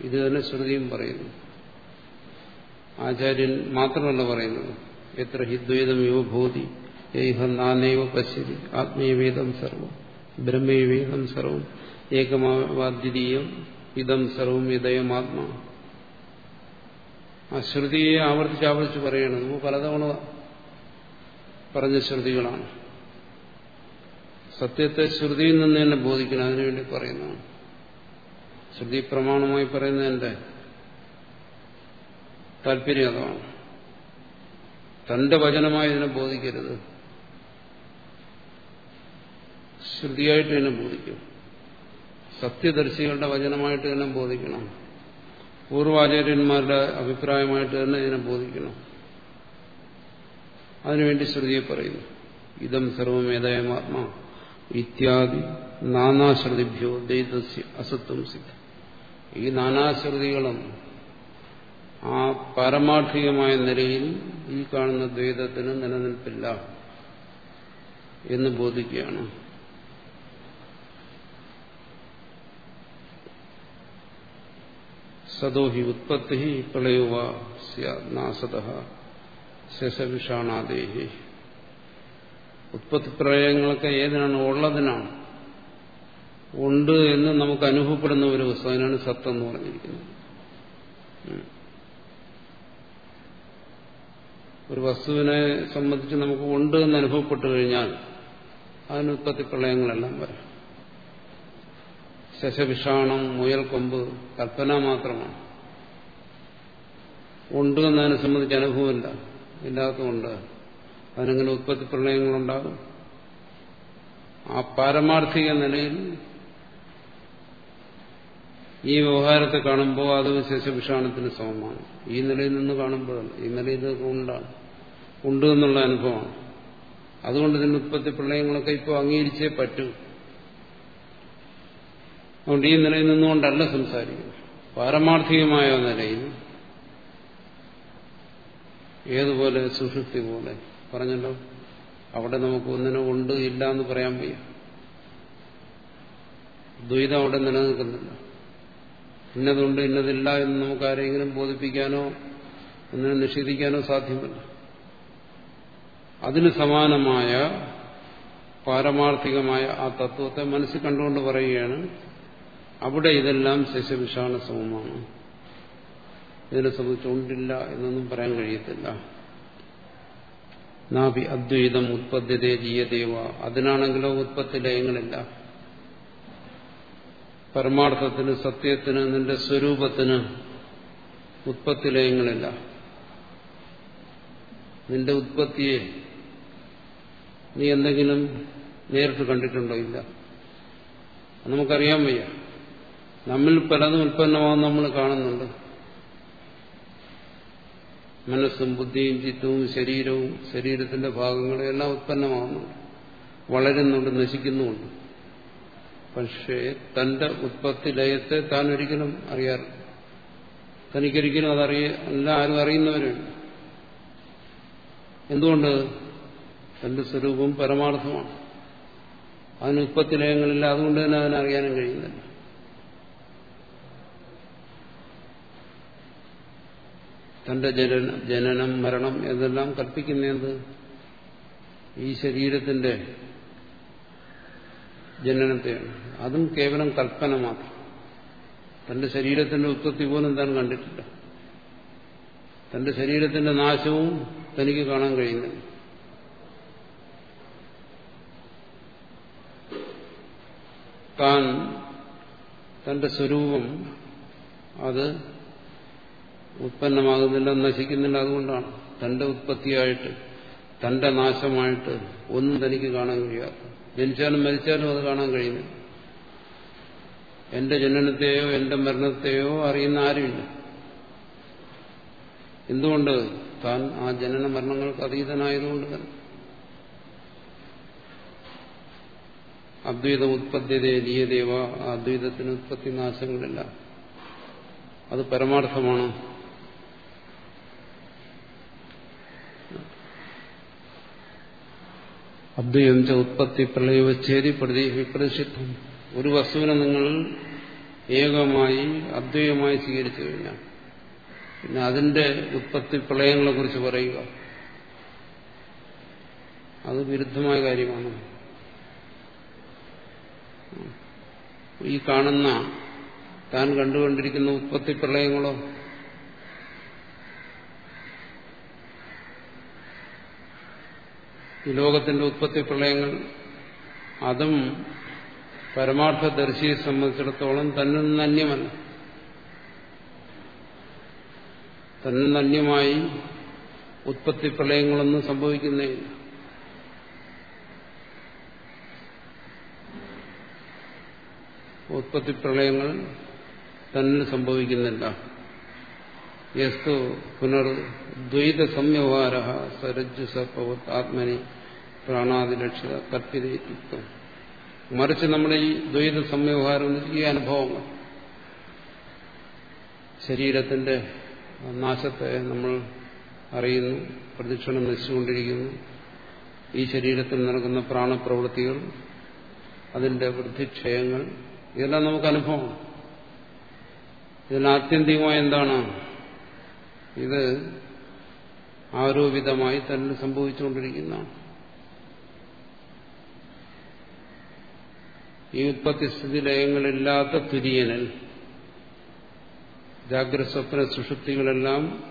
ഇത് തന്നെ ശ്രുതിയും പറയുന്നു. ആചാര്യൻ മാത്രമല്ല പറയുന്നത്. എത്ര ഹിദ്വൈതം യോ ഭൂതി പശ്യതി ആത്മീയവേദം സർവം ബ്രഹ്മീയവേദം സർവം ഏകമാവാദ്വിതീയം ഇതം സർവം ഇതയം ആത്മാ ആ ശ്രുതിയെ ആവർത്തിച്ച് ആവർത്തിച്ച് പറയണം. നമുക്ക് പലതവണ പറഞ്ഞ ശ്രുതികളാണ്. സത്യത്തെ ശ്രുതിയിൽ നിന്ന് തന്നെ ബോധിക്കണം. അതിനുവേണ്ടി പറയുന്നതാണ്. ശ്രുതി പ്രമാണമായി പറയുന്നതിന്റെ താല്പര്യം അതാണ് തന്റെ വചനമായി ഇതിനെ ബോധിക്കരുത്. ശ്രുതിയായിട്ട് ഇതിനെ ബോധിക്കും. സത്യദർശികളുടെ വചനമായിട്ട് തന്നെ ബോധിക്കണം. പൂർവാചാര്യന്മാരുടെ അഭിപ്രായമായിട്ട് തന്നെ ഇതിനെ ബോധിക്കണം. അതിനുവേണ്ടി ശ്രുതിയെ പറയുന്നു. ഇതം സർവമേതയമാത്മാ ഇത്യാദി നാനാശ്രുതിഭ്യോ ദൈതസ്യ അസത്വം സിദ്ധ. ഈ നാനാശ്രുതികളും ആ പാരമാർത്ഥികമായ നിലയിൽ ഈ കാണുന്ന ദ്വൈതത്തിന് നിലനിൽപ്പില്ല എന്ന് ബോധിക്കുകയാണ്. സദോഹി ഉത്പത്തി പ്രളയുവ നാസത ശശവിഷാണാദേഹി ഉത്പത്തി പ്രളയങ്ങളൊക്കെ ഏതിനാണ്? ഉള്ളതിനാണ്. ഉണ്ട് എന്ന് നമുക്ക് അനുഭവപ്പെടുന്ന ഒരു വസ്തു അതിനാണ് സത്ത് എന്ന് പറഞ്ഞിരിക്കുന്നത്. ഒരു വസ്തുവിനെ സംബന്ധിച്ച് നമുക്ക് ഉണ്ട് എന്ന് അനുഭവപ്പെട്ടു കഴിഞ്ഞാൽ അതിന് ഉത്പത്തി പ്രളയങ്ങളെല്ലാം വരാം. ശശവിഷാണം മുയൽക്കൊമ്പ് കൽപ്പന മാത്രമാണ്. ഉണ്ട് എന്നതിനെ സംബന്ധിച്ച് അനുഭവമില്ല. ഇല്ലാത്തതുകൊണ്ട് അതിനെങ്ങനെ ഉത്പത്തി പ്രളയങ്ങളുണ്ടാകും. ആ പാരമാർത്ഥിക നിലയിൽ ഈ വ്യവഹാരത്തെ കാണുമ്പോൾ അത് ശശവിഷാണത്തിന് സമമാണ്. ഈ നിലയിൽ നിന്ന് കാണുമ്പോൾ ഈ നിലയിൽ ഉണ്ടാണ് ഉണ്ട് എന്നുള്ള അനുഭവമാണ്. അതുകൊണ്ട് ഇതിന് ഉത്പത്തി പ്രളയങ്ങളൊക്കെ ഇപ്പോൾ അംഗീകരിച്ചേ പറ്റൂ. അതുകൊണ്ട് ഈ നിലയിൽ നിന്നുകൊണ്ടല്ല സംസാരിക്കുന്നത്. പാരമാർത്ഥികമായ നിലയിൽ ഏതുപോലെ സുഷുപ്തി പോലെ പറഞ്ഞല്ലോ അവിടെ നമുക്ക് ഒന്നിനും ഉണ്ട് ഇല്ല എന്ന് പറയാൻ വയ്യ. ദ്വൈതം അവിടെ നിലനിൽക്കുന്നില്ല. ഇന്നതുണ്ട് ഇന്നതില്ല എന്ന് നമുക്ക് ആരെങ്കിലും ബോധിപ്പിക്കാനോ ഒന്നിനെ നിഷേധിക്കാനോ സാധ്യമല്ല. അതിന് സമാനമായ പാരമാർത്ഥികമായ ആ തത്വത്തെ മനസ്സിൽ കണ്ടുകൊണ്ട് പറയുകയാണ് അവിടെ ഇതെല്ലാം ശശവിഷാണ സമമാണ് ഇതിനെ സംബന്ധിച്ചുകൊണ്ടില്ല എന്നൊന്നും പറയാൻ കഴിയത്തില്ല. നാഭി അദ്വൈതം ഉത്പദ്യതേ ജീയദേവ അതിനാണെങ്കിലോ ഉത്പത്തി ലയങ്ങളില്ല പരമാർത്ഥത്തിന് സത്യത്തിന് നിന്റെ സ്വരൂപത്തിന് ഉത്പത്തി ലയങ്ങളില്ല. നിന്റെ ഉത്പത്തിയെ നീ എന്തെങ്കിലും നേരിട്ട് കണ്ടിട്ടുണ്ടോ? ഇല്ല. നമുക്കറിയാൻ വയ്യ. നമ്മിൽ പലതും ഉൽപ്പന്നമാകും നമ്മൾ കാണുന്നുണ്ട്. മനസ്സും ബുദ്ധിയും ചിത്തവും ശരീരവും ശരീരത്തിന്റെ ഭാഗങ്ങളും എല്ലാം ഉത്പന്നമാകുന്നുണ്ട് വളരുന്നുണ്ട് നശിക്കുന്നുമുണ്ട്. പക്ഷേ തന്റെ ഉത്പത്തി ലയത്തെ താൻ ഒരിക്കലും അറിയാറ്. തനിക്കൊരിക്കലും അതറിയ എല്ലാവരും അറിയുന്നവരുണ്ട് എന്തുകൊണ്ട്? തന്റെ സ്വരൂപം പരമാർത്ഥമാണ്. അതിന് ഉത്പത്തി ലയങ്ങളില്ല. അതുകൊണ്ട് തന്നെ അതിനറിയാനും കഴിയുന്നില്ല. തന്റെ ജനന ജനനം മരണം എന്നെല്ലാം കൽപ്പിക്കുന്നത് ഈ ശരീരത്തിന്റെ ജനനത്തെയാണ് അതും കേവലം കൽപ്പന മാത്രം. തന്റെ ശരീരത്തിന്റെ ഉത്പത്തി പോലും താൻ കണ്ടിട്ടില്ല. തന്റെ ശരീരത്തിന്റെ നാശവും തനിക്ക് കാണാൻ കഴിയുന്നില്ല. താൻ തന്റെ സ്വരൂപം അത് ഉത്പന്നമാകുന്നില്ല നശിക്കുന്നില്ല അതുകൊണ്ടാണ്. തന്റെ ഉത്പത്തിയായിട്ട് തന്റെ നാശമായിട്ട് ഒന്നും തനിക്ക് കാണാൻ കഴിയാത്ത ജനിച്ചാലും മരിച്ചാലും അത് കാണാൻ കഴിയുന്നു എന്റെ ജനനത്തെയോ എന്റെ മരണത്തെയോ അറിയുന്ന ആരുമില്ല. എന്തുകൊണ്ട്? താൻ ആ ജനന മരണങ്ങൾക്ക് അതീതനായതുകൊണ്ട് തന്നെ. അദ്വൈത ഉത്പത്തിയതേ ലീയദേവ അദ്വൈതത്തിന് ഉത്പത്തി നാശങ്ങളില്ല. അത് പരമാർത്ഥമാണ്. അദ്വൈതം ച ഉത്പത്തി പ്രളയവച്ഛേദി പ്രതി വിപ്രതിഷിദ്ധം ഒരു വസ്തുവിനെ നിങ്ങൾ ഏകമായി അദ്വൈതമായി സ്വീകരിച്ചു കഴിഞ്ഞാൽ പിന്നെ അതിന്റെ ഉത്പത്തി പ്രളയങ്ങളെ കുറിച്ച് പറയുക. അത് വിരുദ്ധമായ കാര്യമാണ്. ഈ കാണുന്ന താൻ കണ്ടുകൊണ്ടിരിക്കുന്ന ഉത്പത്തി പ്രളയങ്ങളോ ഈ ലോകത്തിന്റെ ഉത്പത്തി പ്രളയങ്ങൾ അതും പരമാർത്ഥദർശിയെ സംബന്ധിച്ചിടത്തോളം അന്യമല്ല തന്നിൽ നിന്ന് അന്യമായി ഉത്പത്തി പ്രളയങ്ങളൊന്നും സംഭവിക്കുന്നേയില്ല. ഉത്പത്തി പ്രളയങ്ങൾ തന്നെ സംഭവിക്കുന്നില്ല. യസ്തു പുനർ ദ്വൈത സംവ്യവഹാര സരജ്ജു സർപ്പവത് ആത്മനി പ്രാണാതിലക്ഷിത കൽപ്പിതയുക്തം മറിച്ച് നമ്മുടെ ഈ ദ്വൈത സംവ്യവഹാരം ഈ അനുഭവങ്ങൾ. ശരീരത്തിന്റെ നാശത്തെ നമ്മൾ അറിയുന്നു പ്രദക്ഷിണം നശിച്ചുകൊണ്ടിരിക്കുന്നു ഈ ശരീരത്തിൽ നടക്കുന്ന പ്രാണപ്രവൃത്തികൾ അതിന്റെ വൃദ്ധിക്ഷയങ്ങൾ ഇതെല്ലാം നമുക്ക് അനുഭവമാണ്. ഇതിന് ആത്യന്തികമായി എന്താണ്? ഇത് ആരോപിതമായി തന്നെ സംഭവിച്ചുകൊണ്ടിരിക്കുന്നതാണ്. ഈ ഉത്പത്തിസ്ഥിതി ലയങ്ങളില്ലാത്ത തുര്യനൻ ജാഗ്രത സ്വപ്ന സുഷുപ്തികളെല്ലാം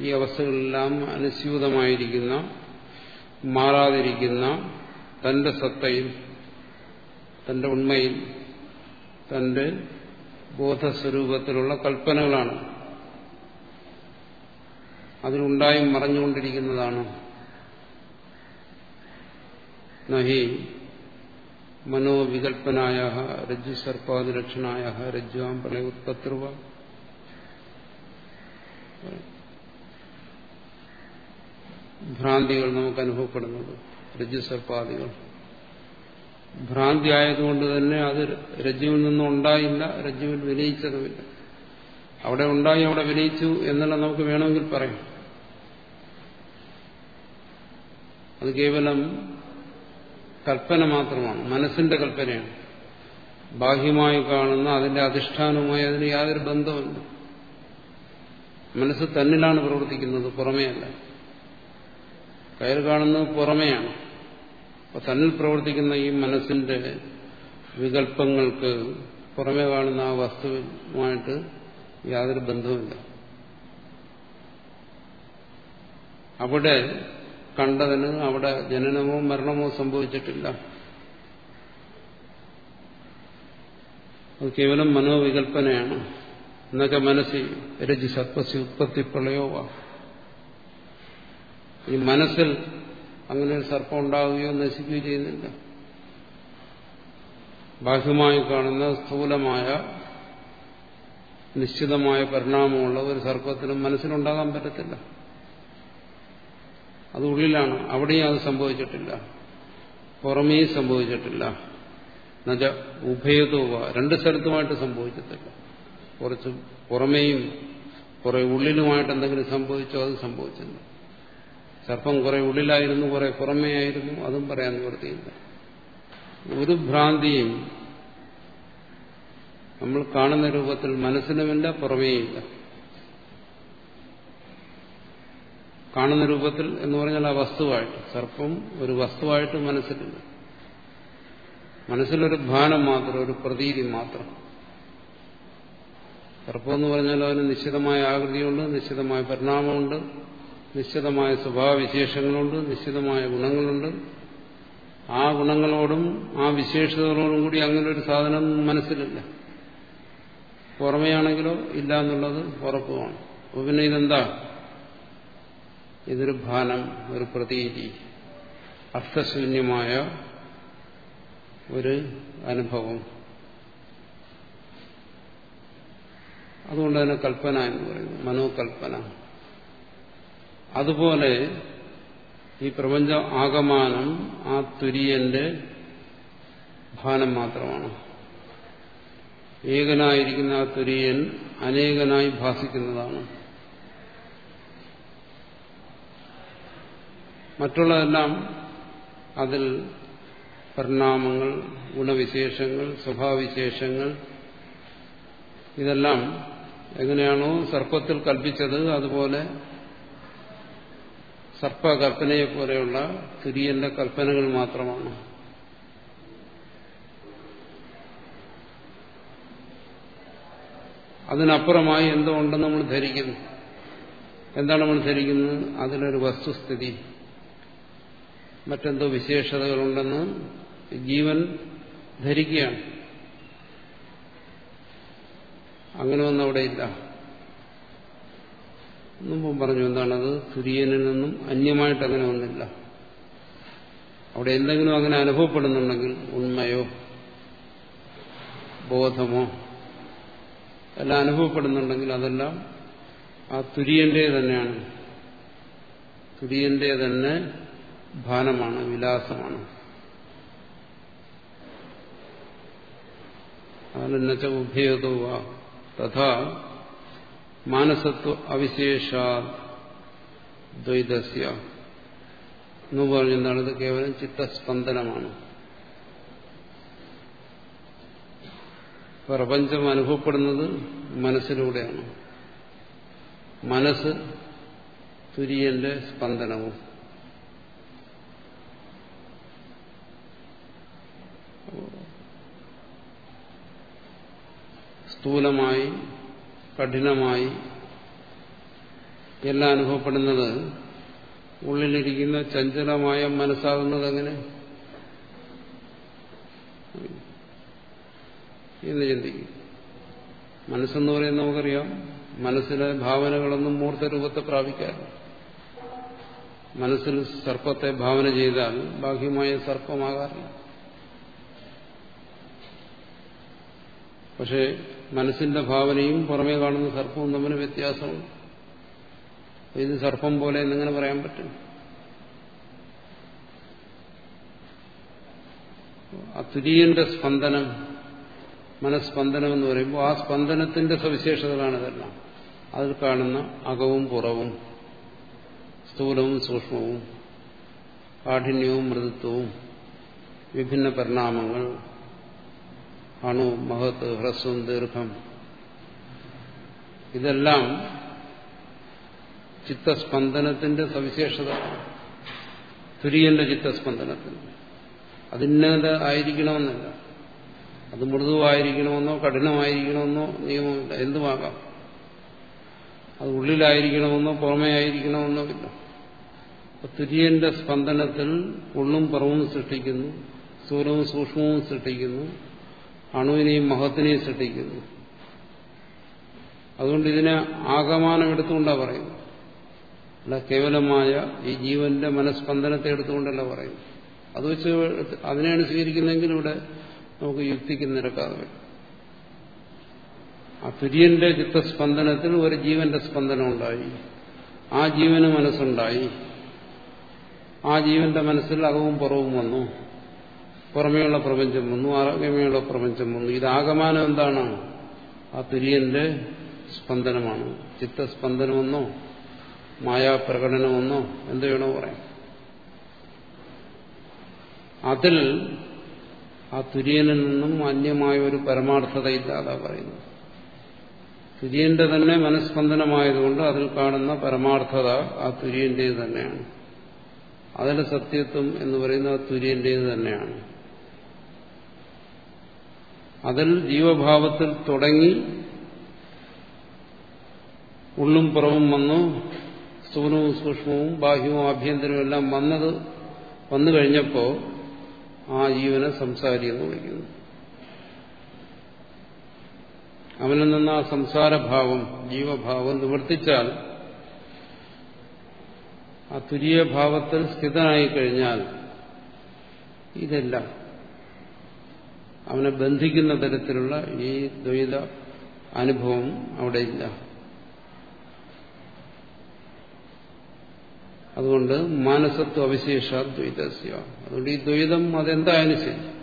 ഈ അവസ്ഥകളെല്ലാം അനുസ്യൂതമായിരിക്കുന്ന മാറാതിരിക്കുന്ന തന്റെ സത്തയിൽ തന്റെ ഉണ്മയിൽ തന്റെ ബോധസ്വരൂപത്തിലുള്ള കൽപ്പനകളാണ്. അതിനുണ്ടായും മറഞ്ഞുകൊണ്ടിരിക്കുന്നതാണ്. നഹി മനോവികൽപ്പനായ രജ്ജു രജ്ജുവാം പ്രളയ ഉത്പത്രുവ. ഭ്രാന്തികൾ നമുക്ക് അനുഭവപ്പെടുന്നത് രജ്ജു സർപ്പാദികൾ ഭ്രാന്തി ആയതുകൊണ്ട് തന്നെ അത് രജ്ജുവിൽ നിന്നും ഉണ്ടായില്ല രജ്ജുവിൽ വിനയിച്ചതുമില്ല അവിടെ ഉണ്ടായി അവിടെ വിനയിച്ചു എന്നല്ല നമുക്ക് വേണമെങ്കിൽ പറയാം. അത് കേവലം കൽപ്പന മാത്രമാണ്. മനസ്സിന്റെ കൽപ്പനയാണ്. ബാഹ്യമായി കാണുന്ന അതിന്റെ അധിഷ്ഠാനവുമായി അതിന് യാതൊരു ബന്ധമില്ല മനസ്സ് തന്നിലാണ് പ്രവർത്തിക്കുന്നത് പുറമേയല്ല കയർ കാണുന്നത് പുറമെയാണ്. അപ്പൊ തന്നിൽ പ്രവർത്തിക്കുന്ന ഈ മനസ്സിന്റെ വികല്പങ്ങൾക്ക് പുറമെ കാണുന്ന ആ വസ്തുവുമായിട്ട് യാതൊരു ബന്ധവുമില്ല. അവിടെ കണ്ടതിന് അവിടെ ജനനമോ മരണമോ സംഭവിച്ചിട്ടില്ല. അത് കേവലം മനോവികൽപ്പനയാണ്. എന്നൊക്കെ മനസ്സിൽ രജി സത്വസി ഉത്പത്തി പ്രളയോവ. ഈ മനസ്സിൽ അങ്ങനെ ഒരു സർപ്പം ഉണ്ടാവുകയോ നശിക്കുകയോ ചെയ്യുന്നില്ല. ബാഹ്യമായി കാണുന്ന സ്ഥൂലമായ നിശ്ചിതമായ പരിണാമമുള്ള ഒരു സർപ്പത്തിനും മനസ്സിലുണ്ടാകാൻ പറ്റത്തില്ല. അത് ഉള്ളിലാണ്. അവിടെയും അത് സംഭവിച്ചിട്ടില്ല. പുറമേ സംഭവിച്ചിട്ടില്ല. എന്നുവെച്ചാൽ ഉഭയതോ രണ്ട് സ്ഥലത്തുമായിട്ട് സംഭവിച്ചിട്ടില്ല. കുറച്ച് പുറമേയും കുറെ ഉള്ളിലുമായിട്ട് എന്തെങ്കിലും സംഭവിച്ചോ അത് സംഭവിച്ചില്ല. സർപ്പം കുറെ ഉള്ളിലായിരുന്നു കുറെ പുറമേ ആയിരുന്നു അതും പറയാൻ നിവൃത്തിയില്ല. ഒരു ഭ്രാന്തിയും നമ്മൾ കാണുന്ന രൂപത്തിൽ മനസ്സിനുമില്ല പുറമേയില്ല കാണുന്ന രൂപത്തിൽ എന്ന് പറഞ്ഞാൽ ആ വസ്തുവായിട്ട്. സർപ്പം ഒരു വസ്തുവായിട്ട് മനസ്സിലില്ല മനസ്സിലൊരു ഭാനം മാത്രം ഒരു പ്രതീതി മാത്രം. സർപ്പം എന്ന് പറഞ്ഞാൽ അതിന് നിശ്ചിതമായ ആകൃതിയുണ്ട് നിശ്ചിതമായ പരിണാമമുണ്ട് നിശ്ചിതമായ സ്വഭാവവിശേഷങ്ങളുണ്ട് നിശ്ചിതമായ ഗുണങ്ങളുണ്ട്. ആ ഗുണങ്ങളോടും ആ വിശേഷതകളോടും കൂടി അങ്ങനെ ഒരു സാധനം മനസ്സിലില്ല. പുറമെയാണെങ്കിലോ ഇല്ല എന്നുള്ളത് ഉറപ്പുമാണ്. അപ്പൊ പിന്നെ ഇതെന്താ? ഇതൊരു ഭാനം ഒരു പ്രതീതി അർത്ഥശൂന്യമായ ഒരു അനുഭവം. അതുകൊണ്ട് തന്നെ കൽപ്പന എന്ന് പറയുന്നു മനോകൽപ്പന. അതുപോലെ ഈ പ്രപഞ്ച ആകമാനം ആ തുര്യന്റെ ഭാനം മാത്രമാണ്. ഏകനായിരിക്കുന്ന ആ തുര്യൻ അനേകനായി ഭാസിക്കുന്നതാണ്. മറ്റുള്ളതെല്ലാം അതിൽ പരിണാമങ്ങൾ ഗുണവിശേഷങ്ങൾ സ്വഭാവവിശേഷങ്ങൾ ഇതെല്ലാം എങ്ങനെയാണോ സർപ്പത്തിൽ കൽപ്പിച്ചത് അതുപോലെ സർപ്പകൽപ്പനയെ പോലെയുള്ള തുര്യന്റെ കൽപ്പനകൾ മാത്രമാണ്. അതിനപ്പുറമായി എന്തോ ഉണ്ടെന്ന് നമ്മൾ ധരിക്കുന്നു? എന്താണ് നമ്മൾ ധരിക്കുന്നത്? അതിലൊരു വസ്തുസ്ഥിതി. മറ്റെന്തോ വിശേഷതകളുണ്ടെന്ന് ജീവൻ ധരിക്കുകയാണ്. അങ്ങനെ ഒന്നും അവിടെ ഇല്ല. മുമ്പും പറഞ്ഞു എന്താണത്? തുര്യനിൽ നിന്നും അന്യമായിട്ട് അങ്ങനെ ഒന്നില്ല അവിടെ എന്തെങ്കിലും അങ്ങനെ അനുഭവപ്പെടുന്നുണ്ടെങ്കിൽ ഉണ്മയോ ബോധമോ എല്ലാം അനുഭവപ്പെടുന്നുണ്ടെങ്കിൽ അതെല്ലാം ആ തുര്യന്റെ തന്നെയാണ് തുര്യന്റെ തന്നെ ഭാനമാണ് വിലാസമാണ്. ഉഭയതോ ഉഭയതോവ തഥാ മാനസത്വ അവിശേഷാ ദ്വൈതസ്യ. എന്ന് പറഞ്ഞെന്താണ് ഇത് കേവലം ചിത്തസ്പന്ദനമാണ്. പ്രപഞ്ചം അനുഭവപ്പെടുന്നത് മനസ്സിലൂടെയാണ്. മനസ്സ് തുര്യന്റെ സ്പന്ദനവും. സ്ഥൂലമായി കഠിനമായി എല്ലാം അനുഭവപ്പെടുന്നത് ഉള്ളിലിരിക്കുന്ന ചഞ്ചലമായ മനസ്സാകുന്നത് എങ്ങനെ? എന്ന് ചിന്തിക്കും. മനസ്സെന്ന് പറയുന്നത് നമുക്കറിയാം. മനസ്സിലെ ഭാവനകളൊന്നും മൂർത്തരൂപത്തെ പ്രാപിക്കാറില്ല. മനസ്സിൽ സർപ്പത്തെ ഭാവന ചെയ്താൽ ബാഹ്യമായ സർപ്പമാകാറില്ല. പക്ഷേ മനസ്സിന്റെ ഭാവനയും പുറമേ കാണുന്ന സർപ്പവും തമ്മിൽ വ്യത്യാസമുണ്ട്. ഇത് സർപ്പം പോലെ എന്നിങ്ങനെ പറയാൻ പറ്റും. അതുരിയന്റെ സ്പന്ദനം മനസ്സ്പന്ദനം എന്ന് പറയുമ്പോൾ ആ സ്പന്ദനത്തിന്റെ സവിശേഷതകളാണ് ഇതെല്ലാം. അതിൽ കാണുന്ന അകവും പുറവും സ്ഥൂലവും സൂക്ഷ്മവും കാഠിന്യവും മൃദുത്വവും വിഭിന്ന പരിണാമങ്ങൾ അണു മഹത്ത് ഹ്രസ്വം ദീർഘം. ഇതെല്ലാം ചിത്തസ്പന്ദനത്തിന്റെ സവിശേഷത. തുര്യന്റെ ചിത്തസ്പന്ദനത്തിന്. അതിന്നത് ആയിരിക്കണമെന്നില്ല. അത് മൃദുവായിരിക്കണമെന്നോ കഠിനമായിരിക്കണമെന്നോ നിയമമില്ല. എന്തുമാകാം? അത് ഉള്ളിലായിരിക്കണമെന്നോ പുറമേ ആയിരിക്കണമെന്നോ ഇല്ല തുര്യന്റെ സ്പന്ദനത്തിൽ ഉള്ളും പുറവും സൃഷ്ടിക്കുന്നു സ്ഥൂലവും സൂക്ഷ്മവും സൃഷ്ടിക്കുന്നു അണുവിനെയും മഹത്തിനെയും സൃഷ്ടിക്കുന്നു അതുകൊണ്ട് ഇതിനെ ആകമാനം എടുത്തുകൊണ്ടാണ് പറയുന്നത്. അല്ല കേവലമായ ഈ ജീവന്റെ മനസ്സ്പന്ദനത്തെ എടുത്തുകൊണ്ടല്ല പറയും അത് വെച്ച് അതിനെയാണ് സ്വീകരിക്കുന്നതെങ്കിൽ ഇവിടെ നമുക്ക് യുക്തിക്ക് നിരക്കാതെ വരും. ആ തുര്യന്റെ ചിത്തസ്പന്ദനത്തിൽ ഒരു ജീവന്റെ സ്പന്ദനം ഉണ്ടായി. ആ ജീവന് മനസ്സുണ്ടായി. ആ ജീവന്റെ മനസ്സിൽ അകവും പുറവും വന്നു. പുറമേയുള്ള പ്രപഞ്ചം വന്നു ആകമേയുള്ള പ്രപഞ്ചം വന്നു. ഇത് ആകമാനം എന്താണ്? ആ തുര്യന്റെ സ്പന്ദനമാണ്. ചിത്തസ്പന്ദനമെന്നോ മായാപ്രകടനമെന്നോ എന്ത് വേണോ പറയാം. അതിൽ ആ തുര്യനിൽ നിന്നും അന്യമായ ഒരു പരമാർത്ഥത ഇല്ലാതാ പറയുന്നു തുര്യന്റെ തന്നെ മനസ്സ്പന്ദനമായതുകൊണ്ട് അതിൽ കാണുന്ന പരമാർത്ഥത ആ തുര്യന്റേത് തന്നെയാണ്. അതിന്റെ സത്യത്വം എന്ന് പറയുന്നത് ആ തുര്യന്റേത് തന്നെയാണ്. അതിൽ ജീവഭാവത്തിൽ തുടങ്ങി ഉള്ളും പുറവും വന്നു. സ്ഥൂലവും സൂക്ഷ്മവും ബാഹ്യവും ആഭ്യന്തരവും എല്ലാം വന്നത് വന്നു കഴിഞ്ഞപ്പോൾ ആ ജീവനെ സംസാരി എന്ന് വിളിക്കുന്നു. അവനിൽ നിന്ന് ആ സംസാരഭാവം ജീവഭാവം നിവർത്തിച്ചാൽ ആ തുരിയ ഭാവത്തിൽ സ്ഥിതനായി കഴിഞ്ഞാൽ ഇതെല്ലാം അവനെ ബന്ധിക്കുന്ന തരത്തിലുള്ള ഈ ദ്വൈത അനുഭവം അവിടെ ഇല്ല. അതുകൊണ്ട് മാനസത്വ അവിശേഷ ദ്വൈതസ്യ. അതുകൊണ്ട് ഈ ദ്വൈതം അതെന്തായാലും ശരി.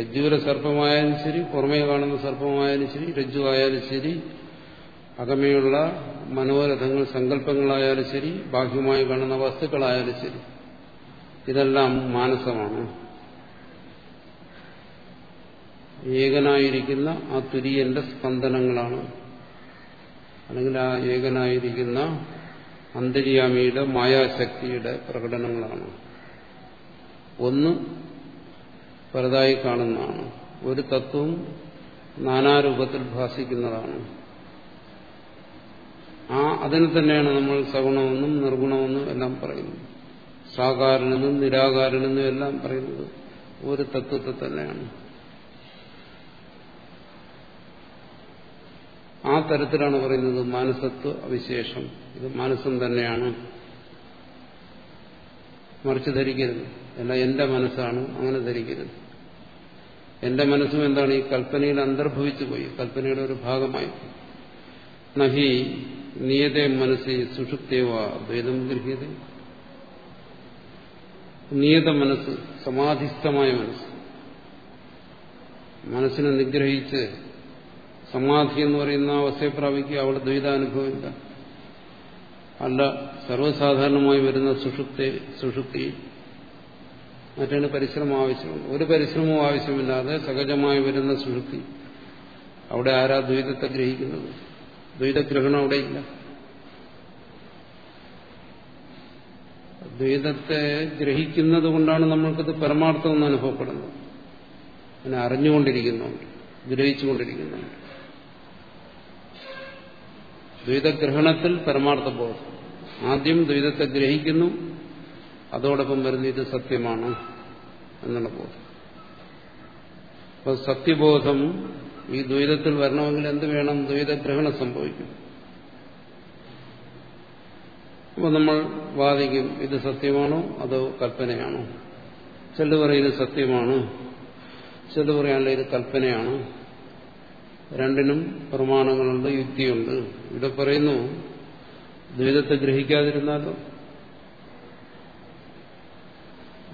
രജ്ജുവിലെ സർപ്പമായാലും ശരി പുറമേ കാണുന്ന സർപ്പമായാലും ശരി രജ്ജു ആയാലും ശരി അകമയുള്ള മനോരഥങ്ങൾ സങ്കല്പങ്ങളായാലും ശരി ബാഹ്യമായി കാണുന്ന വസ്തുക്കളായാലും ശരി. ഇതെല്ലാം മാനസമാണ്. ഏകനായിരിക്കുന്ന ആ തുര്യന്റെ സ്പന്ദനങ്ങളാണ്. അല്ലെങ്കിൽ ആ ഏകനായിരിക്കുന്ന അന്തര്യാമിയുടെ മായാശക്തിയുടെ പ്രകടനങ്ങളാണ്. ഒന്ന് പലതായി കാണുന്നതാണ്. ഒരു തത്വം നാനാരൂപത്തിൽ ഭാസിക്കുന്നതാണ്. ആ അതിനെ തന്നെയാണ് നമ്മൾ സഗുണമെന്നും നിർഗുണമെന്നും എല്ലാം പറയുന്നത്. സാകാരനെന്നും നിരാകാരനെന്നും എല്ലാം പറയുന്നത് ഒരു തത്വത്തെ തന്നെയാണ്. ആ തരത്തിലാണ് പറയുന്നത് മാനസത്വ അവിശേഷം. ഇത് മാനസം തന്നെയാണ്. മറിച്ച് ധരിക്കരുത്. അല്ല എന്റെ മനസ്സാണ് അങ്ങനെ ധരിക്കരുത്. എന്റെ മനസ്സും എന്താണ്? ഈ കൽപ്പനയിൽ അന്തർഭവിച്ചു പോയി. കൽപ്പനയുടെ ഒരു ഭാഗമായി. നഹി നിയതേ മനസ്സി സുഷുപ്തേവ ദ്വൈതം ഗൃഹ്യത. നിയത മനസ്സ് സമാധിസ്ഥമായ മനസ്സ്. മനസ്സിനെ നിഗ്രഹിച്ച് സമാധി എന്ന് പറയുന്ന അവസ്ഥയെ പ്രാപിക്കുക അവിടെ ദ്വൈതാനുഭവമില്ല. അല്ല സർവസാധാരണമായി വരുന്ന സുഷുപ്തി സുഷുപ്തി. മറ്റാണ് പരിശ്രമം ആവശ്യമുണ്ട് ഒരു പരിശ്രമവും ആവശ്യമില്ലാതെ സഹജമായി വരുന്ന സുഷുപ്തി. അവിടെ ആരാ ദ്വൈതത്തെ ഗ്രഹിക്കുന്നത്? ദ്വൈതഗ്രഹണം അവിടെ ഇല്ല. ദ്വൈതത്തെ ഗ്രഹിക്കുന്നത് കൊണ്ടാണ് നമ്മൾക്കത് പരമാർത്ഥം എന്ന് അനുഭവപ്പെടുന്നത്. അതിനെ അറിഞ്ഞുകൊണ്ടിരിക്കുന്നുണ്ട് ഗ്രഹിച്ചുകൊണ്ടിരിക്കുന്നുണ്ട്. ദ്വൈതഗ്രഹണത്തിൽ പരമാർത്ഥ ബോധം. ആദ്യം ദ്വൈതത്തെ ഗ്രഹിക്കുന്നു അതോടൊപ്പം വരുന്ന ഇത് സത്യമാണ് എന്നുള്ള ബോധം. അപ്പോൾ സത്യബോധം ഈ ദ്വൈതത്തിൽ വരണമെങ്കിൽ എന്ത് വേണം? ദ്വൈതഗ്രഹണം സംഭവിക്കും. അപ്പോൾ നമ്മൾ വാദിക്കും ഇത് സത്യമാണോ? അതോ കൽപ്പനയാണോ? ചെല്ലു പറയും ഇത് സത്യമാണ്. ചെല്ലു പറയാനുള്ള ഇത് കൽപ്പനയാണ്. രണ്ടിനും പ്രമാണങ്ങളുണ്ട് യുക്തിയുണ്ട്. ഇവിടെ പറയുന്നു ദ്വൈതത്തെ ഗ്രഹിക്കാതിരുന്നാലോ?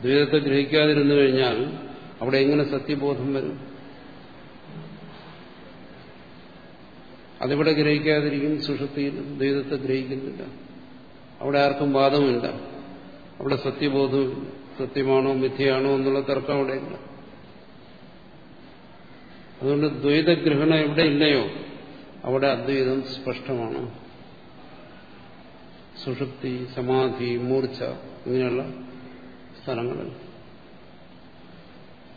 ദ്വൈതത്തെ ഗ്രഹിക്കാതിരുന്നു കഴിഞ്ഞാൽ അവിടെ എങ്ങനെ സത്യബോധം വരും? അതിവിടെ ഗ്രഹിക്കാതിരിക്കും സുഷുപ്തിയിൽ ദ്വൈതത്തെ ഗ്രഹിക്കുന്നില്ല. അവിടെ ആർക്കും വാദമില്ല അവിടെ സത്യബോധമില്ല സത്യമാണോ മിഥ്യയാണോ എന്നുള്ള തർക്കം അവിടെയില്ല. അതുകൊണ്ട് ദ്വൈതഗ്രഹണം എവിടെ ഇല്ലയോ അവിടെ അദ്വൈതം സ്പഷ്ടമാണ്. സുഷുപ്തി സമാധി മൂർച്ച ഇങ്ങനെയുള്ള സ്ഥലങ്ങളിൽ.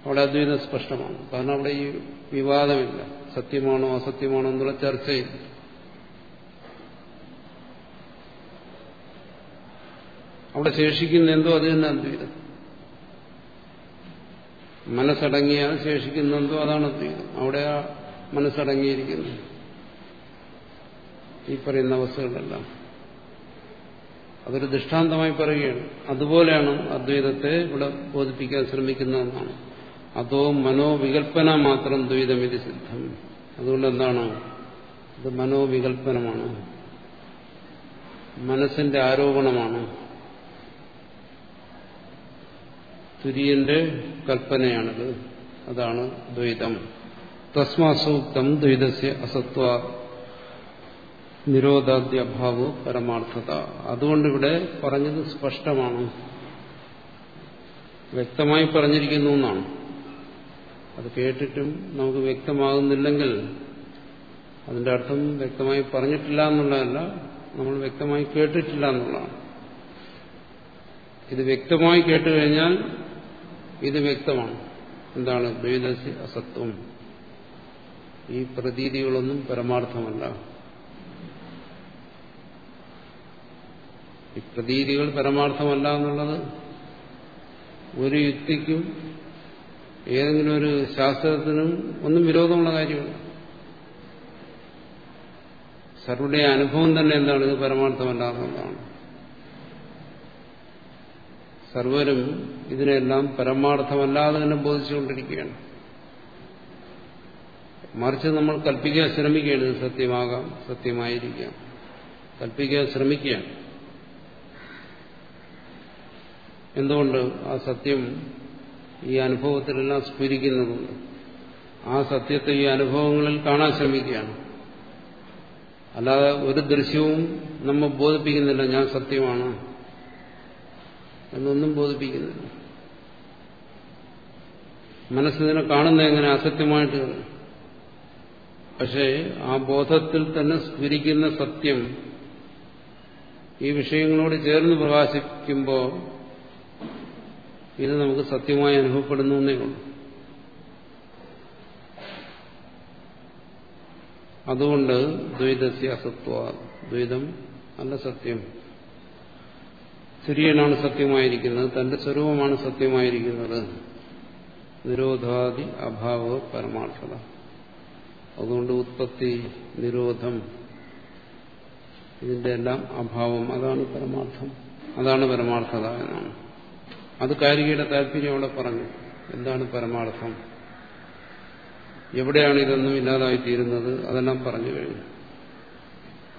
അവിടെ അദ്വൈതം സ്പഷ്ടമാണ്. കാരണം അവിടെ ഈ വിവാദമില്ല. സത്യമാണോ അസത്യമാണോ എന്നുള്ള ചർച്ചയില്ല. അവിടെ ശേഷിക്കുന്ന എന്തോ അത് തന്നെ അദ്വൈതം. മനസ്സടങ്ങിയാൽ ശേഷിക്കുന്നെന്തോ അതാണ് അദ്വൈതം അവിടെ ആ മനസ്സടങ്ങിയിരിക്കുന്നു. ഈ പറയുന്ന അവസ്ഥകളെല്ലാം. അതൊരു ദൃഷ്ടാന്തമായി പറയുകയാണ്. അതുപോലെയാണ് അദ്വൈതത്തെ ഇവിടെ ബോധിപ്പിക്കാൻ ശ്രമിക്കുന്നതെന്നാണ് അതോ മനോവികൽപ്പന മാത്രം ദ്വൈതമിതി സിദ്ധം. അതുകൊണ്ട് എന്താണ് ഇത് മനോവികൽപ്പനമാണ്. മനസ്സിന്റെ ആരോപണമാണ്. തുര്യന്റെ കൽപ്പനയാണിത്. അതാണ് ദ്വൈതം. തസ്മാസൂക്തം ദ്വൈതസ്യ അസത്വ നിരോധാദ്യഭാവ് പരമാർത്ഥത. അതുകൊണ്ടിവിടെ പറഞ്ഞത് സ്പഷ്ടമാണ്. വ്യക്തമായി പറഞ്ഞിരിക്കുന്നു എന്നാണ്. അത് കേട്ടിട്ടും നമുക്ക് വ്യക്തമാകുന്നില്ലെങ്കിൽ അതിന്റെ അർത്ഥം വ്യക്തമായി പറഞ്ഞിട്ടില്ല എന്നുള്ളതല്ല നമ്മൾ വ്യക്തമായി കേട്ടിട്ടില്ല എന്നുള്ളതാണ്. ഇത് വ്യക്തമായി കേട്ടു കഴിഞ്ഞാൽ ഇത് വ്യക്തമാണ്. എന്താണ്? ദ്വൈതസ്യ അസത്വം. ഈ പ്രതീതികളൊന്നും പരമാർത്ഥമല്ല. ഈ പ്രതീതികൾ പരമാർത്ഥമല്ല എന്നുള്ളത് ഒരു യുക്തിക്കും ഏതെങ്കിലും ഒരു ശാസ്ത്രത്തിനും ഒന്നും വിരോധമുള്ള കാര്യമല്ല. സർവരുടെ അനുഭവം തന്നെ എന്താണ്? ഇത് പരമാർത്ഥമല്ല എന്നുള്ളതാണ്. സർവരും ഇതിനെല്ലാം പരമാർത്ഥമല്ലാതെ തന്നെ ബോധിച്ചുകൊണ്ടിരിക്കുകയാണ്. മറിച്ച് നമ്മൾ കൽപ്പിക്കാൻ ശ്രമിക്കുകയാണ് ഇത് സത്യമാകാം സത്യമായിരിക്കാം. കൽപ്പിക്കാൻ ശ്രമിക്കുകയാണ്. എന്തുകൊണ്ട് ആ സത്യം ഈ അനുഭവത്തിലെല്ലാം സ്ഫുരിക്കുന്നതുകൊണ്ട് ആ സത്യത്തെ ഈ അനുഭവങ്ങളിൽ കാണാൻ ശ്രമിക്കുകയാണ്. അല്ലാതെ ഒരു ദൃശ്യവും നമ്മൾ ബോധിപ്പിക്കുന്നില്ല ഞാൻ സത്യമാണ്. എന്നൊന്നും ബോധിപ്പിക്കുന്നില്ല. മനസ്സിനെ കാണുന്ന എങ്ങനെ അസത്യമായിട്ട്? പക്ഷേ ആ ബോധത്തിൽ തന്നെ സ്ഫുരിക്കുന്ന സത്യം ഈ വിഷയങ്ങളോട് ചേർന്ന് പ്രകാശിക്കുമ്പോൾ ഇത് നമുക്ക് സത്യമായി അനുഭവപ്പെടുന്നു എന്നേ ഉള്ളൂ. അതുകൊണ്ട് ദ്വൈതസ്യ അസത്വ ദ്വൈതം അല്ല സത്യം. തുര്യനാണ് സത്യമായിരിക്കുന്നത് തന്റെ സ്വരൂപമാണ് സത്യമായിരിക്കുന്നത്. നിരോധാദി അഭാവ പരമാർത്ഥത. അതുകൊണ്ട് ഉത്പത്തി നിരോധം ഇതിന്റെ എല്ലാം അഭാവം അതാണ് പരമാർത്ഥം. അതാണ് പരമാർത്ഥത എന്നാണ്. അത് കാരികയുടെ താല്പര്യം അവിടെ പറഞ്ഞു. എന്താണ് പരമാർത്ഥം? എവിടെയാണ് ഇതൊന്നും ഇല്ലാതായിത്തീരുന്നത്? അതെല്ലാം പറഞ്ഞു കഴിഞ്ഞു.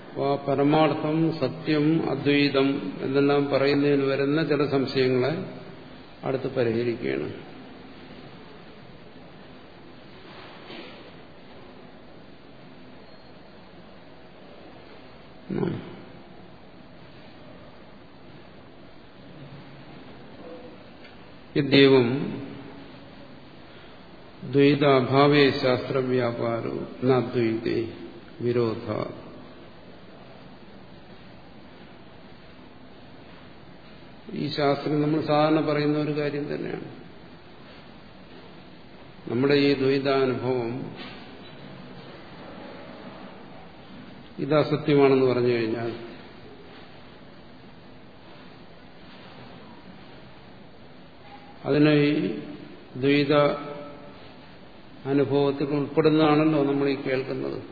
അപ്പോൾ പരമാർത്ഥം സത്യം അദ്വൈതം എന്നെല്ലാം പറയുന്നതിന് വരുന്ന ചില സംശയങ്ങളെ അടുത്ത് പരിഹരിക്കുകയാണ്. ഇദ്ദേഹം ദ്വൈതാഭാവേ ശാസ്ത്രവ്യാപാരോ നദ്വൈതേ വിരോധ ഈ ശാസ്ത്രം നമ്മൾ സാധാരണ പറയുന്ന ഒരു കാര്യം തന്നെയാണ്. നമ്മുടെ ഈ ദ്വൈതാനുഭവം ഇത് അസത്യമാണെന്ന് പറഞ്ഞു കഴിഞ്ഞാൽ അതിനെ ഈ ദ്വൈത അനുഭവത്തിൽ ഉൾപ്പെടുന്നതാണല്ലോ നമ്മൾ ഈ കേൾക്കുന്നത്.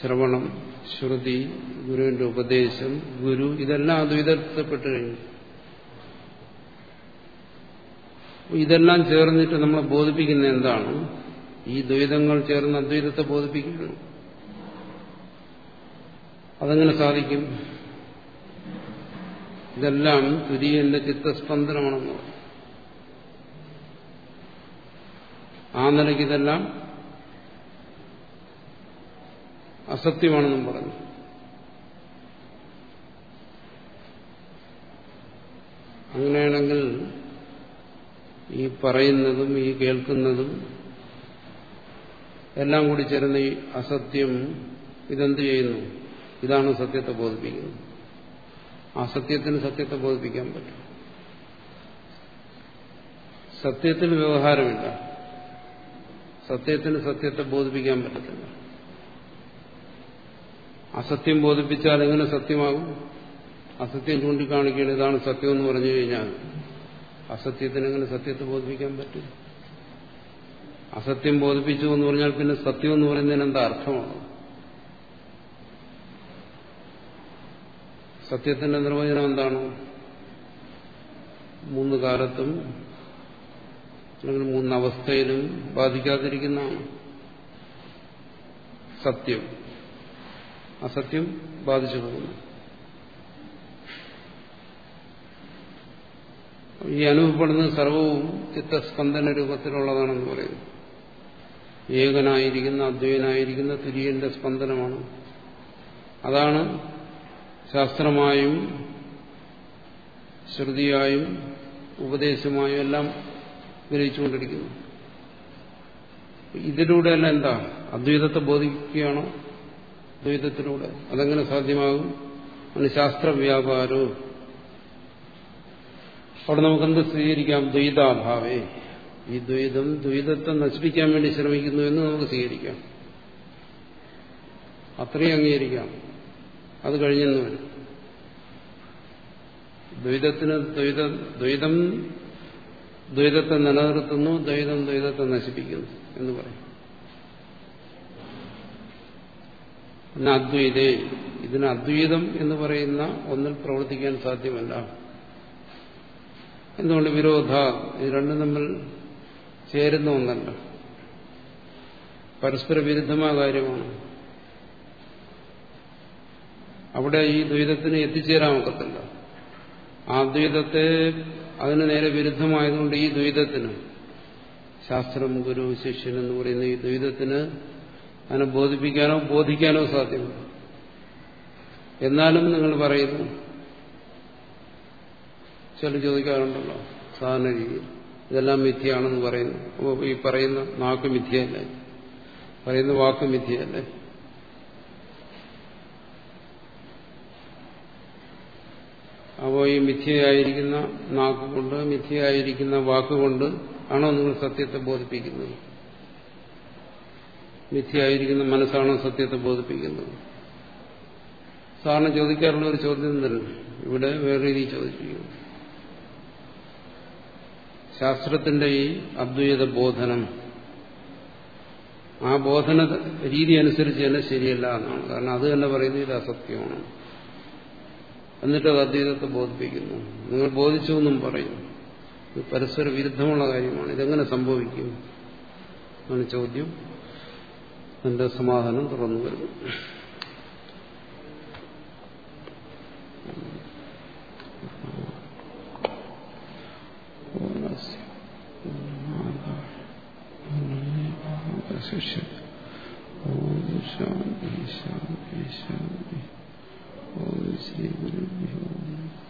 ശ്രവണം ശ്രുതി ഗുരുവിന്റെ ഉപദേശം ഗുരു ഇതെല്ലാം അദ്വൈതത്തിൽപ്പെട്ട് കഴിഞ്ഞു. ഇതെല്ലാം ചേർന്നിട്ട് നമ്മളെ ബോധിപ്പിക്കുന്ന എന്താണ്? ഈ ദ്വൈതങ്ങൾ ചേർന്ന് അദ്വൈതത്തെ ബോധിപ്പിക്കുന്നു അതെങ്ങനെ സാധിക്കും? ഇതെല്ലാം തുര്യന്റെ ചിത്തസ്പന്ദനമാണെന്ന് ആ നിലയ്ക്ക് ഇതെല്ലാം അസത്യമാണെന്നും പറഞ്ഞു. അങ്ങനെയാണെങ്കിൽ ഈ പറയുന്നതും ഈ കേൾക്കുന്നതും എല്ലാം കൂടി ചേർന്ന ഈ അസത്യം ഇതെന്ത് ചെയ്യുന്നു? ഇതാണ് സത്യത്തെ ബോധിപ്പിക്കുന്നത്. അസത്യത്തിന് സത്യത്തെ ബോധിപ്പിക്കാൻ പറ്റും. സത്യത്തിന് വ്യവഹാരമില്ല. സത്യത്തിന് സത്യത്തെ ബോധിപ്പിക്കാൻ പറ്റത്തില്ല. അസത്യം ബോധിപ്പിച്ചാൽ എങ്ങനെ സത്യമാകും? അസത്യം ചൂണ്ടിക്കാണിക്കുകയാണ് ഇതാണ് സത്യം എന്ന് പറഞ്ഞു കഴിഞ്ഞാൽ അസത്യത്തിന് എങ്ങനെ സത്യത്തെ ബോധിപ്പിക്കാൻ പറ്റും? അസത്യം ബോധിപ്പിച്ചു എന്ന് പറഞ്ഞാൽ പിന്നെ സത്യം എന്ന് പറയുന്നതിന് എന്താ അർത്ഥമാണ്? സത്യത്തിന്റെ നിർവചനം എന്താണ്? മൂന്ന് കാലത്തും അല്ലെങ്കിൽ മൂന്നവസ്ഥയിലും ബാധിക്കാതിരിക്കുന്നതാണ് സത്യം. അസത്യം ബാധിച്ചു പോകുന്നു. ഈ അനുഭവപ്പെടുന്ന സർവവും ചിത്തസ്പന്ദന രൂപത്തിലുള്ളതാണെന്ന് പറയുന്നു. ഏകനായിരിക്കുന്ന അദ്വൈനായിരിക്കുന്ന തുര്യന്റെ സ്പന്ദനമാണ്. അതാണ് ശാസ്ത്രമായും ശ്രുതിയായും ഉപദേശമായും എല്ലാം ഗ്രഹിച്ചുകൊണ്ടിരിക്കുന്നത്. ഇതിലൂടെ അല്ല എന്താ? അദ്വൈതത്തെ ബോധിക്കുകയാണോ ദ്വൈതത്തിലൂടെ. അതെങ്ങനെ സാധ്യമാകും? അതിന് ശാസ്ത്രവ്യാപാരോ. അവിടെ നമുക്കെന്ത് സ്വീകരിക്കാം? ദ്വൈതാഭാവേ. ഈ ദ്വൈതം ദ്വൈതത്തെ നശിപ്പിക്കാൻ വേണ്ടി ശ്രമിക്കുന്നു എന്ന് നമുക്ക് സ്വീകരിക്കാം. അത്രയും അംഗീകരിക്കാം. അത് കഴിഞ്ഞെന്ന് വരും. ദ്വൈതത്തിന് ദ്വൈത ദ്വൈതം ദ്വൈതത്തെ നിലനിർത്തുന്നു ദ്വൈതം ദ്വൈതത്തെ നശിപ്പിക്കുന്നു എന്ന് പറയും. അദ്വൈതേ. ഇതിന് അദ്വൈതം എന്ന് പറയുന്ന ഒന്നിൽ പ്രവർത്തിക്കാൻ സാധ്യമല്ല. എന്തുകൊണ്ട് വിരോധ? ഇത് രണ്ടും തമ്മിൽ ചേരുന്ന ഒന്നല്ല. പരസ്പര വിരുദ്ധമായ കാര്യമാണ്. അവിടെ ഈ ദ്വൈതത്തിന് എത്തിച്ചേരാൻ ഒക്കത്തില്ല. ആ ദ്വൈതത്തെ അതിന് നേരെ വിരുദ്ധമായതുകൊണ്ട് ഈ ദ്വൈതത്തിന് ശാസ്ത്രം ഗുരു ശിഷ്യൻ എന്ന് പറയുന്ന ഈ ദ്വൈതത്തിന് അതിനെ ബോധിപ്പിക്കാനോ ബോധിക്കാനോ സാധ്യമല്ല. എന്നാലും നിങ്ങൾ പറയുന്നു ചില ചോദിക്കാറുണ്ടല്ലോ സാധാരണ രീതിയിൽ ഇതെല്ലാം മിഥ്യയാണെന്ന് പറയുന്നു. അപ്പോൾ ഈ പറയുന്ന നാക്ക് മിഥ്യയല്ലേ? പറയുന്ന വാക്ക് മിഥ്യയല്ലേ? അപ്പോൾ ഈ മിഥ്യയായിരിക്കുന്ന നാക്കുകൊണ്ട് മിഥ്യയായിരിക്കുന്ന വാക്കുകൊണ്ട് ആണോ നിങ്ങൾ സത്യത്തെ ബോധിപ്പിക്കുന്നത്? മിഥ്യയായിരിക്കുന്ന മനസ്സാണോ സത്യത്തെ ബോധിപ്പിക്കുന്നത്. സാറിന് ചോദിക്കാറുള്ള ഒരു ചോദ്യം തന്നെ ഇവിടെ വേറെ രീതി ചോദിച്ചിരിക്കുന്നു. ശാസ്ത്രത്തിന്റെ ഈ അദ്വൈത ബോധനം ആ ബോധന രീതി അനുസരിച്ച് തന്നെ ശരിയല്ല എന്നാണ്. കാരണം അത് തന്നെ പറയുന്നത് ഇത് അസത്യമാണ്. എന്നിട്ട് അത് അദ്വൈതത്തെ ബോധിപ്പിക്കുന്നു. നിങ്ങൾ ബോധിച്ചു എന്നും പറയും. ഇത് പരസ്പര വിരുദ്ധമുള്ള കാര്യമാണ്. ഇതെങ്ങനെ സംഭവിക്കും? എന്നാണ് ചോദ്യം. എന്റെ സമാധാനം തുറന്നു വരുന്നു. ശ്രീ. ഗുരുഭ്യോ